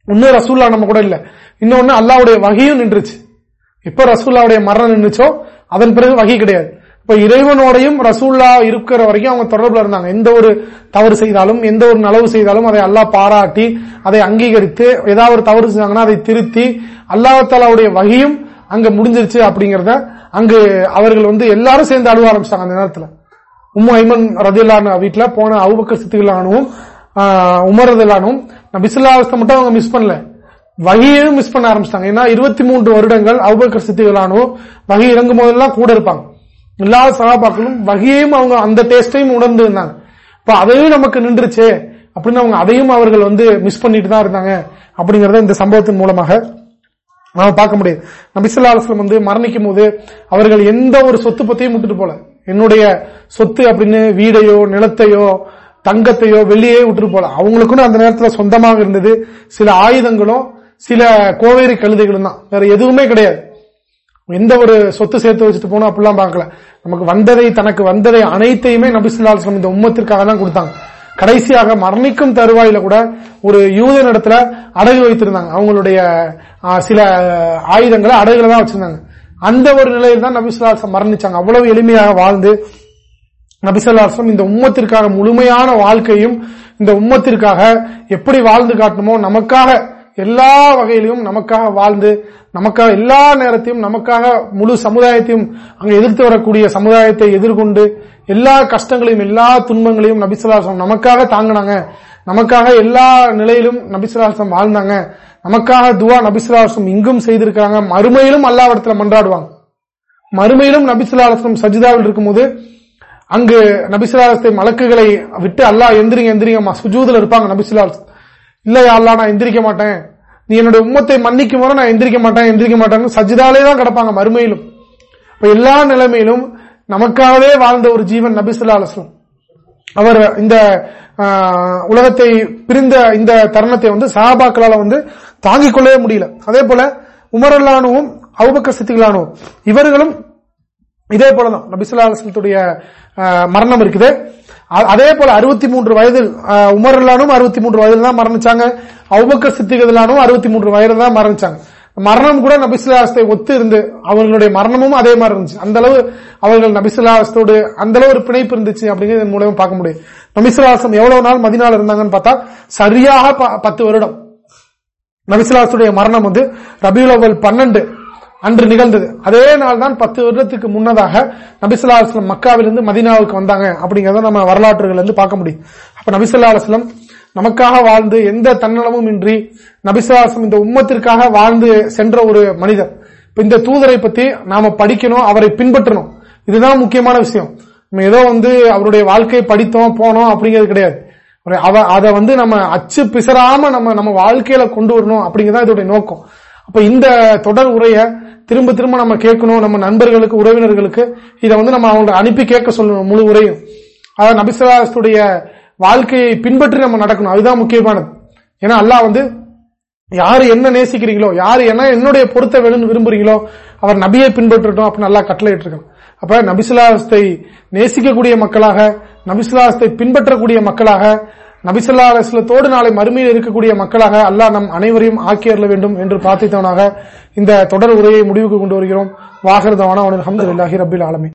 இன்னும் ரசூல்லா நம்ம கூட இல்ல. இன்னொன்னு அல்லாவுடைய வகையும் நின்றுச்சு. இப்ப ரசூல்லாவுடைய மரணம் நின்றுச்சோ அதன் பிறகு வகை கிடையாது. இப்ப இறைவனோடையும் ரசூல்லா இருக்கிற வரைக்கும் அவங்க தொடர்புல இருந்தாங்க. எந்த ஒரு தவறு செய்தாலும் எந்த ஒரு நலவு செய்தாலும் அதை அல்லா பாராட்டி அதை அங்கீகரித்து ஏதாவது ஒரு தவறு செஞ்சாங்கன்னா அதை திருத்தி அல்லாஹாலாவுடைய வகையும் அங்க முடிஞ்சிருச்சு அப்படிங்கறத அங்கு அவர்கள் வந்து எல்லாரும் சேர்ந்து அழுவ ஆரம்பிச்சாங்க அந்த நேரத்தில். உம்மு ஐமன் ரதில்லான வீட்டுல போன அவுபக்க சித்துகளானவும் உமர் ரதிலானும் பிசுல்லாவஸ்தை மட்டும் அவங்க மிஸ் பண்ணல. வகையையும் மிஸ் பண்ண ஆரம்பிச்சிட்டாங்க. ஏன்னா இருபத்தி மூன்று வருடங்கள் அவுபக்கர் சித்திகளானோ வகை இறங்கும் போதெல்லாம் கூட இருப்பாங்க. எல்லா சகாபாக்களும் வகையையும் அவங்க அந்த டேஸ்டையும் உணர்ந்து இருந்தாங்க இப்ப அதையும் நமக்கு நின்றுச்சு அப்படின்னு அவங்க அதையும் அவர்கள் வந்து மிஸ் பண்ணிட்டு தான் இருந்தாங்க அப்படிங்கறத இந்த சம்பவத்தின் மூலமாக நாம பார்க்க முடியாது. நபிசுல்லா அலுவலம் வந்து மரணிக்கும் போது அவர்கள் எந்த ஒரு சொத்து பத்தியும் விட்டுட்டு போல. என்னுடைய சொத்து அப்படின்னு வீடையோ நிலத்தையோ தங்கத்தையோ வெள்ளியே விட்டுட்டு போல. அவங்களுக்குன்னு அந்த நேரத்தில் சொந்தமாக இருந்தது. சில ஆயுதங்களும் சில கோவேரி கழுதைகளும் தான். வேற எதுவுமே கிடையாது. எந்த ஒரு சொத்து சேர்த்து வச்சுட்டு போனோம் அப்படிலாம் பார்க்கல. நமக்கு வந்ததை தனக்கு வந்ததை அனைத்தையுமே நபிசுல்லாஸ்லம் இந்த உம்மத்திற்காக தான் கொடுத்தாங்க. கடைசியாக மரணிக்கும் தருவாயில கூட ஒரு யூதன் இடத்துல அடகு வைத்திருந்தாங்க. அவங்களுடைய சில ஆயுதங்களை அடகுல தான் வச்சிருந்தாங்க. அந்த ஒரு நிலையில் தான் நபிசுல்லாஸ்லம் மரணிச்சாங்க. அவ்வளவு எளிமையாக வாழ்ந்து நபிசல்லாசம் இந்த உம்மத்திற்காக முழுமையான வாழ்க்கையும் இந்த உம்மத்திற்காக எப்படி வாழ்ந்து காட்டணுமோ நமக்காக எல்லா வகையிலும் நமக்காக வாழ்ந்து நமக்காக எல்லா நேரத்தையும் நமக்காக முழு சமுதாயத்தையும் அங்கு எதிர்த்து வரக்கூடிய சமுதாயத்தை எதிர்கொண்டு எல்லா கஷ்டங்களையும் எல்லா துன்பங்களையும் நபிசுலாசம் நமக்காக தாங்கினாங்க. நமக்காக எல்லா நிலையிலும் நபிசுலாசம் வாழ்ந்தாங்க. நமக்காக துவா நபிசுலாசம் இங்கும் செய்திருக்கிறாங்க. மறுமையிலும் அல்லாவிடத்துல மன்றாடுவாங்க. மறுமையிலும் நபிசுலாசம் சஜிதாவில் இருக்கும்போது அங்கு நபிசுலாசத்தை மலக்குகளை விட்டு அல்லாஹ் எந்திரிங்க எந்திரிங்க சுஜூதில் இருப்பாங்க நபிசுலாசம் இல்லையா அல்லா நான் எந்திரிக்க மாட்டேன். நீ என்னுடைய உம்மத்தை மன்னிக்கும் வரை நான் எந்திரிக்க மாட்டேன் எந்திரிக்க மாட்டேன்னு சஜிதாலே தான் கிடப்பாங்க மறுமையிலும். இப்ப எல்லா நிலைமையிலும் நமக்காகவே வாழ்ந்த ஒரு ஜீவன் நபிசுல்லா அலஸ்லம் அவர் இந்த உலகத்தை பிரிந்த இந்த தருணத்தை வந்து சஹாபாக்களால வந்து தாங்கிக் கொள்ளவே முடியல. அதே போல உமரல்லானுவும் அவுபக்க சித்திகளானுவும் இவர்களும் இதே போலதான். நபிசுல்லா அலுவலத்துடைய மரணம் இருக்குது. அதே போல அறுபத்தி மூன்று வயதில் உமரல்லானும் அறுபத்தி மூன்று வயதில் தான் மரணிச்சாங்க. அவுபக்க சித்திகளானும் அறுபத்தி மூன்று வயதில் தான் மரணிச்சாங்க. மரணம் கூட நபிசுல்லாஸ்தை ஒத்து இருந்து அவர்களுடைய மரணமும் அதே மாதிரி இருந்துச்சு. அந்த அளவு அவர்கள் நபிசுல்லாஸ்தோடு அந்த அளவு ஒரு பிணைப்பு இருந்துச்சு அப்படிங்கிறது மூலமா பார்க்க முடியும். நபிசுல்லாசம் எவ்வளவு நாள் மதினால இருந்தாங்கன்னு பார்த்தா சரியாக பத்து வருடம். நபிசுல்லாசுடைய மரணம் வந்து ரபியுல் அவல் பன்னெண்டு அன்று நிகழ்ந்தது. அதே நாள் தான் பத்து வருடத்துக்கு முன்னதாக நபிசுல்லா அலுவலம் மக்காவிலிருந்து மதினாவுக்கு வந்தாங்க. அப்படிங்கறத நம்ம வரலாற்றுகள் வந்து பார்க்க முடியும். அப்ப நபிசுல்லா அலுவலம் நமக்காக வாழ்ந்து எந்த தன்னலமும் இன்றி நபிசுல்லாசம் இந்த உம்மத்திற்காக வாழ்ந்து சென்ற ஒரு மனிதர். இந்த தூதரை பத்தி நாம படிக்கணும் அவரை பின்பற்றணும். இதுதான் முக்கியமான விஷயம். நம்ம ஏதோ வந்து அவருடைய வாழ்க்கை படித்தோம் போனோம் அப்படிங்கிறது கிடையாது. அதை வந்து நம்ம அச்சு பிசராம நம்ம நம்ம வாழ்க்கையில கொண்டு வரணும் அப்படிங்கறத இதோட நோக்கம். அப்ப இந்த தொடர் உரைய திரும்ப திரும்ப நம்ம கேட்கணும் நம்ம நண்பர்களுக்கு உறவினர்களுக்கு இதை வந்து நம்ம அவங்களை அனுப்பி கேட்க சொல்லணும் முழு உரையும். அதாவது நபிசுல்லாத்துடைய வாழ்க்கையை பின்பற்றி நம்ம நடக்கணும். அதுதான் முக்கியமானது. ஏன்னா அல்லாஹ் வந்து யாரு என்ன நேசிக்கிறீங்களோ யாரு என்ன என்னுடைய பொருத்த வேணும்னு விரும்புறீங்களோ அவர் நபியை பின்பற்றட்டும் அப்படின்னு நல்லா கட்டளை இருக்கணும் அப்ப நபிசுல்லாஸ்தை நேசிக்கக்கூடிய மக்களாக நபிசுல்லாஸ்தை பின்பற்றக்கூடிய மக்களாக நபிசல்லா அலுவலத்தோடு நாளை மறுமையில் இருக்கக்கூடிய மக்களாக அல்லாஹ் நம் அனைவரையும் ஆக்கியறல வேண்டும் என்று பிரார்த்தித்தவனாக இந்த தொடர் உரையை முடிவுக்கு கொண்டு வருகிறோம். வாகரதவான அஹமது ரபில் ஆலமி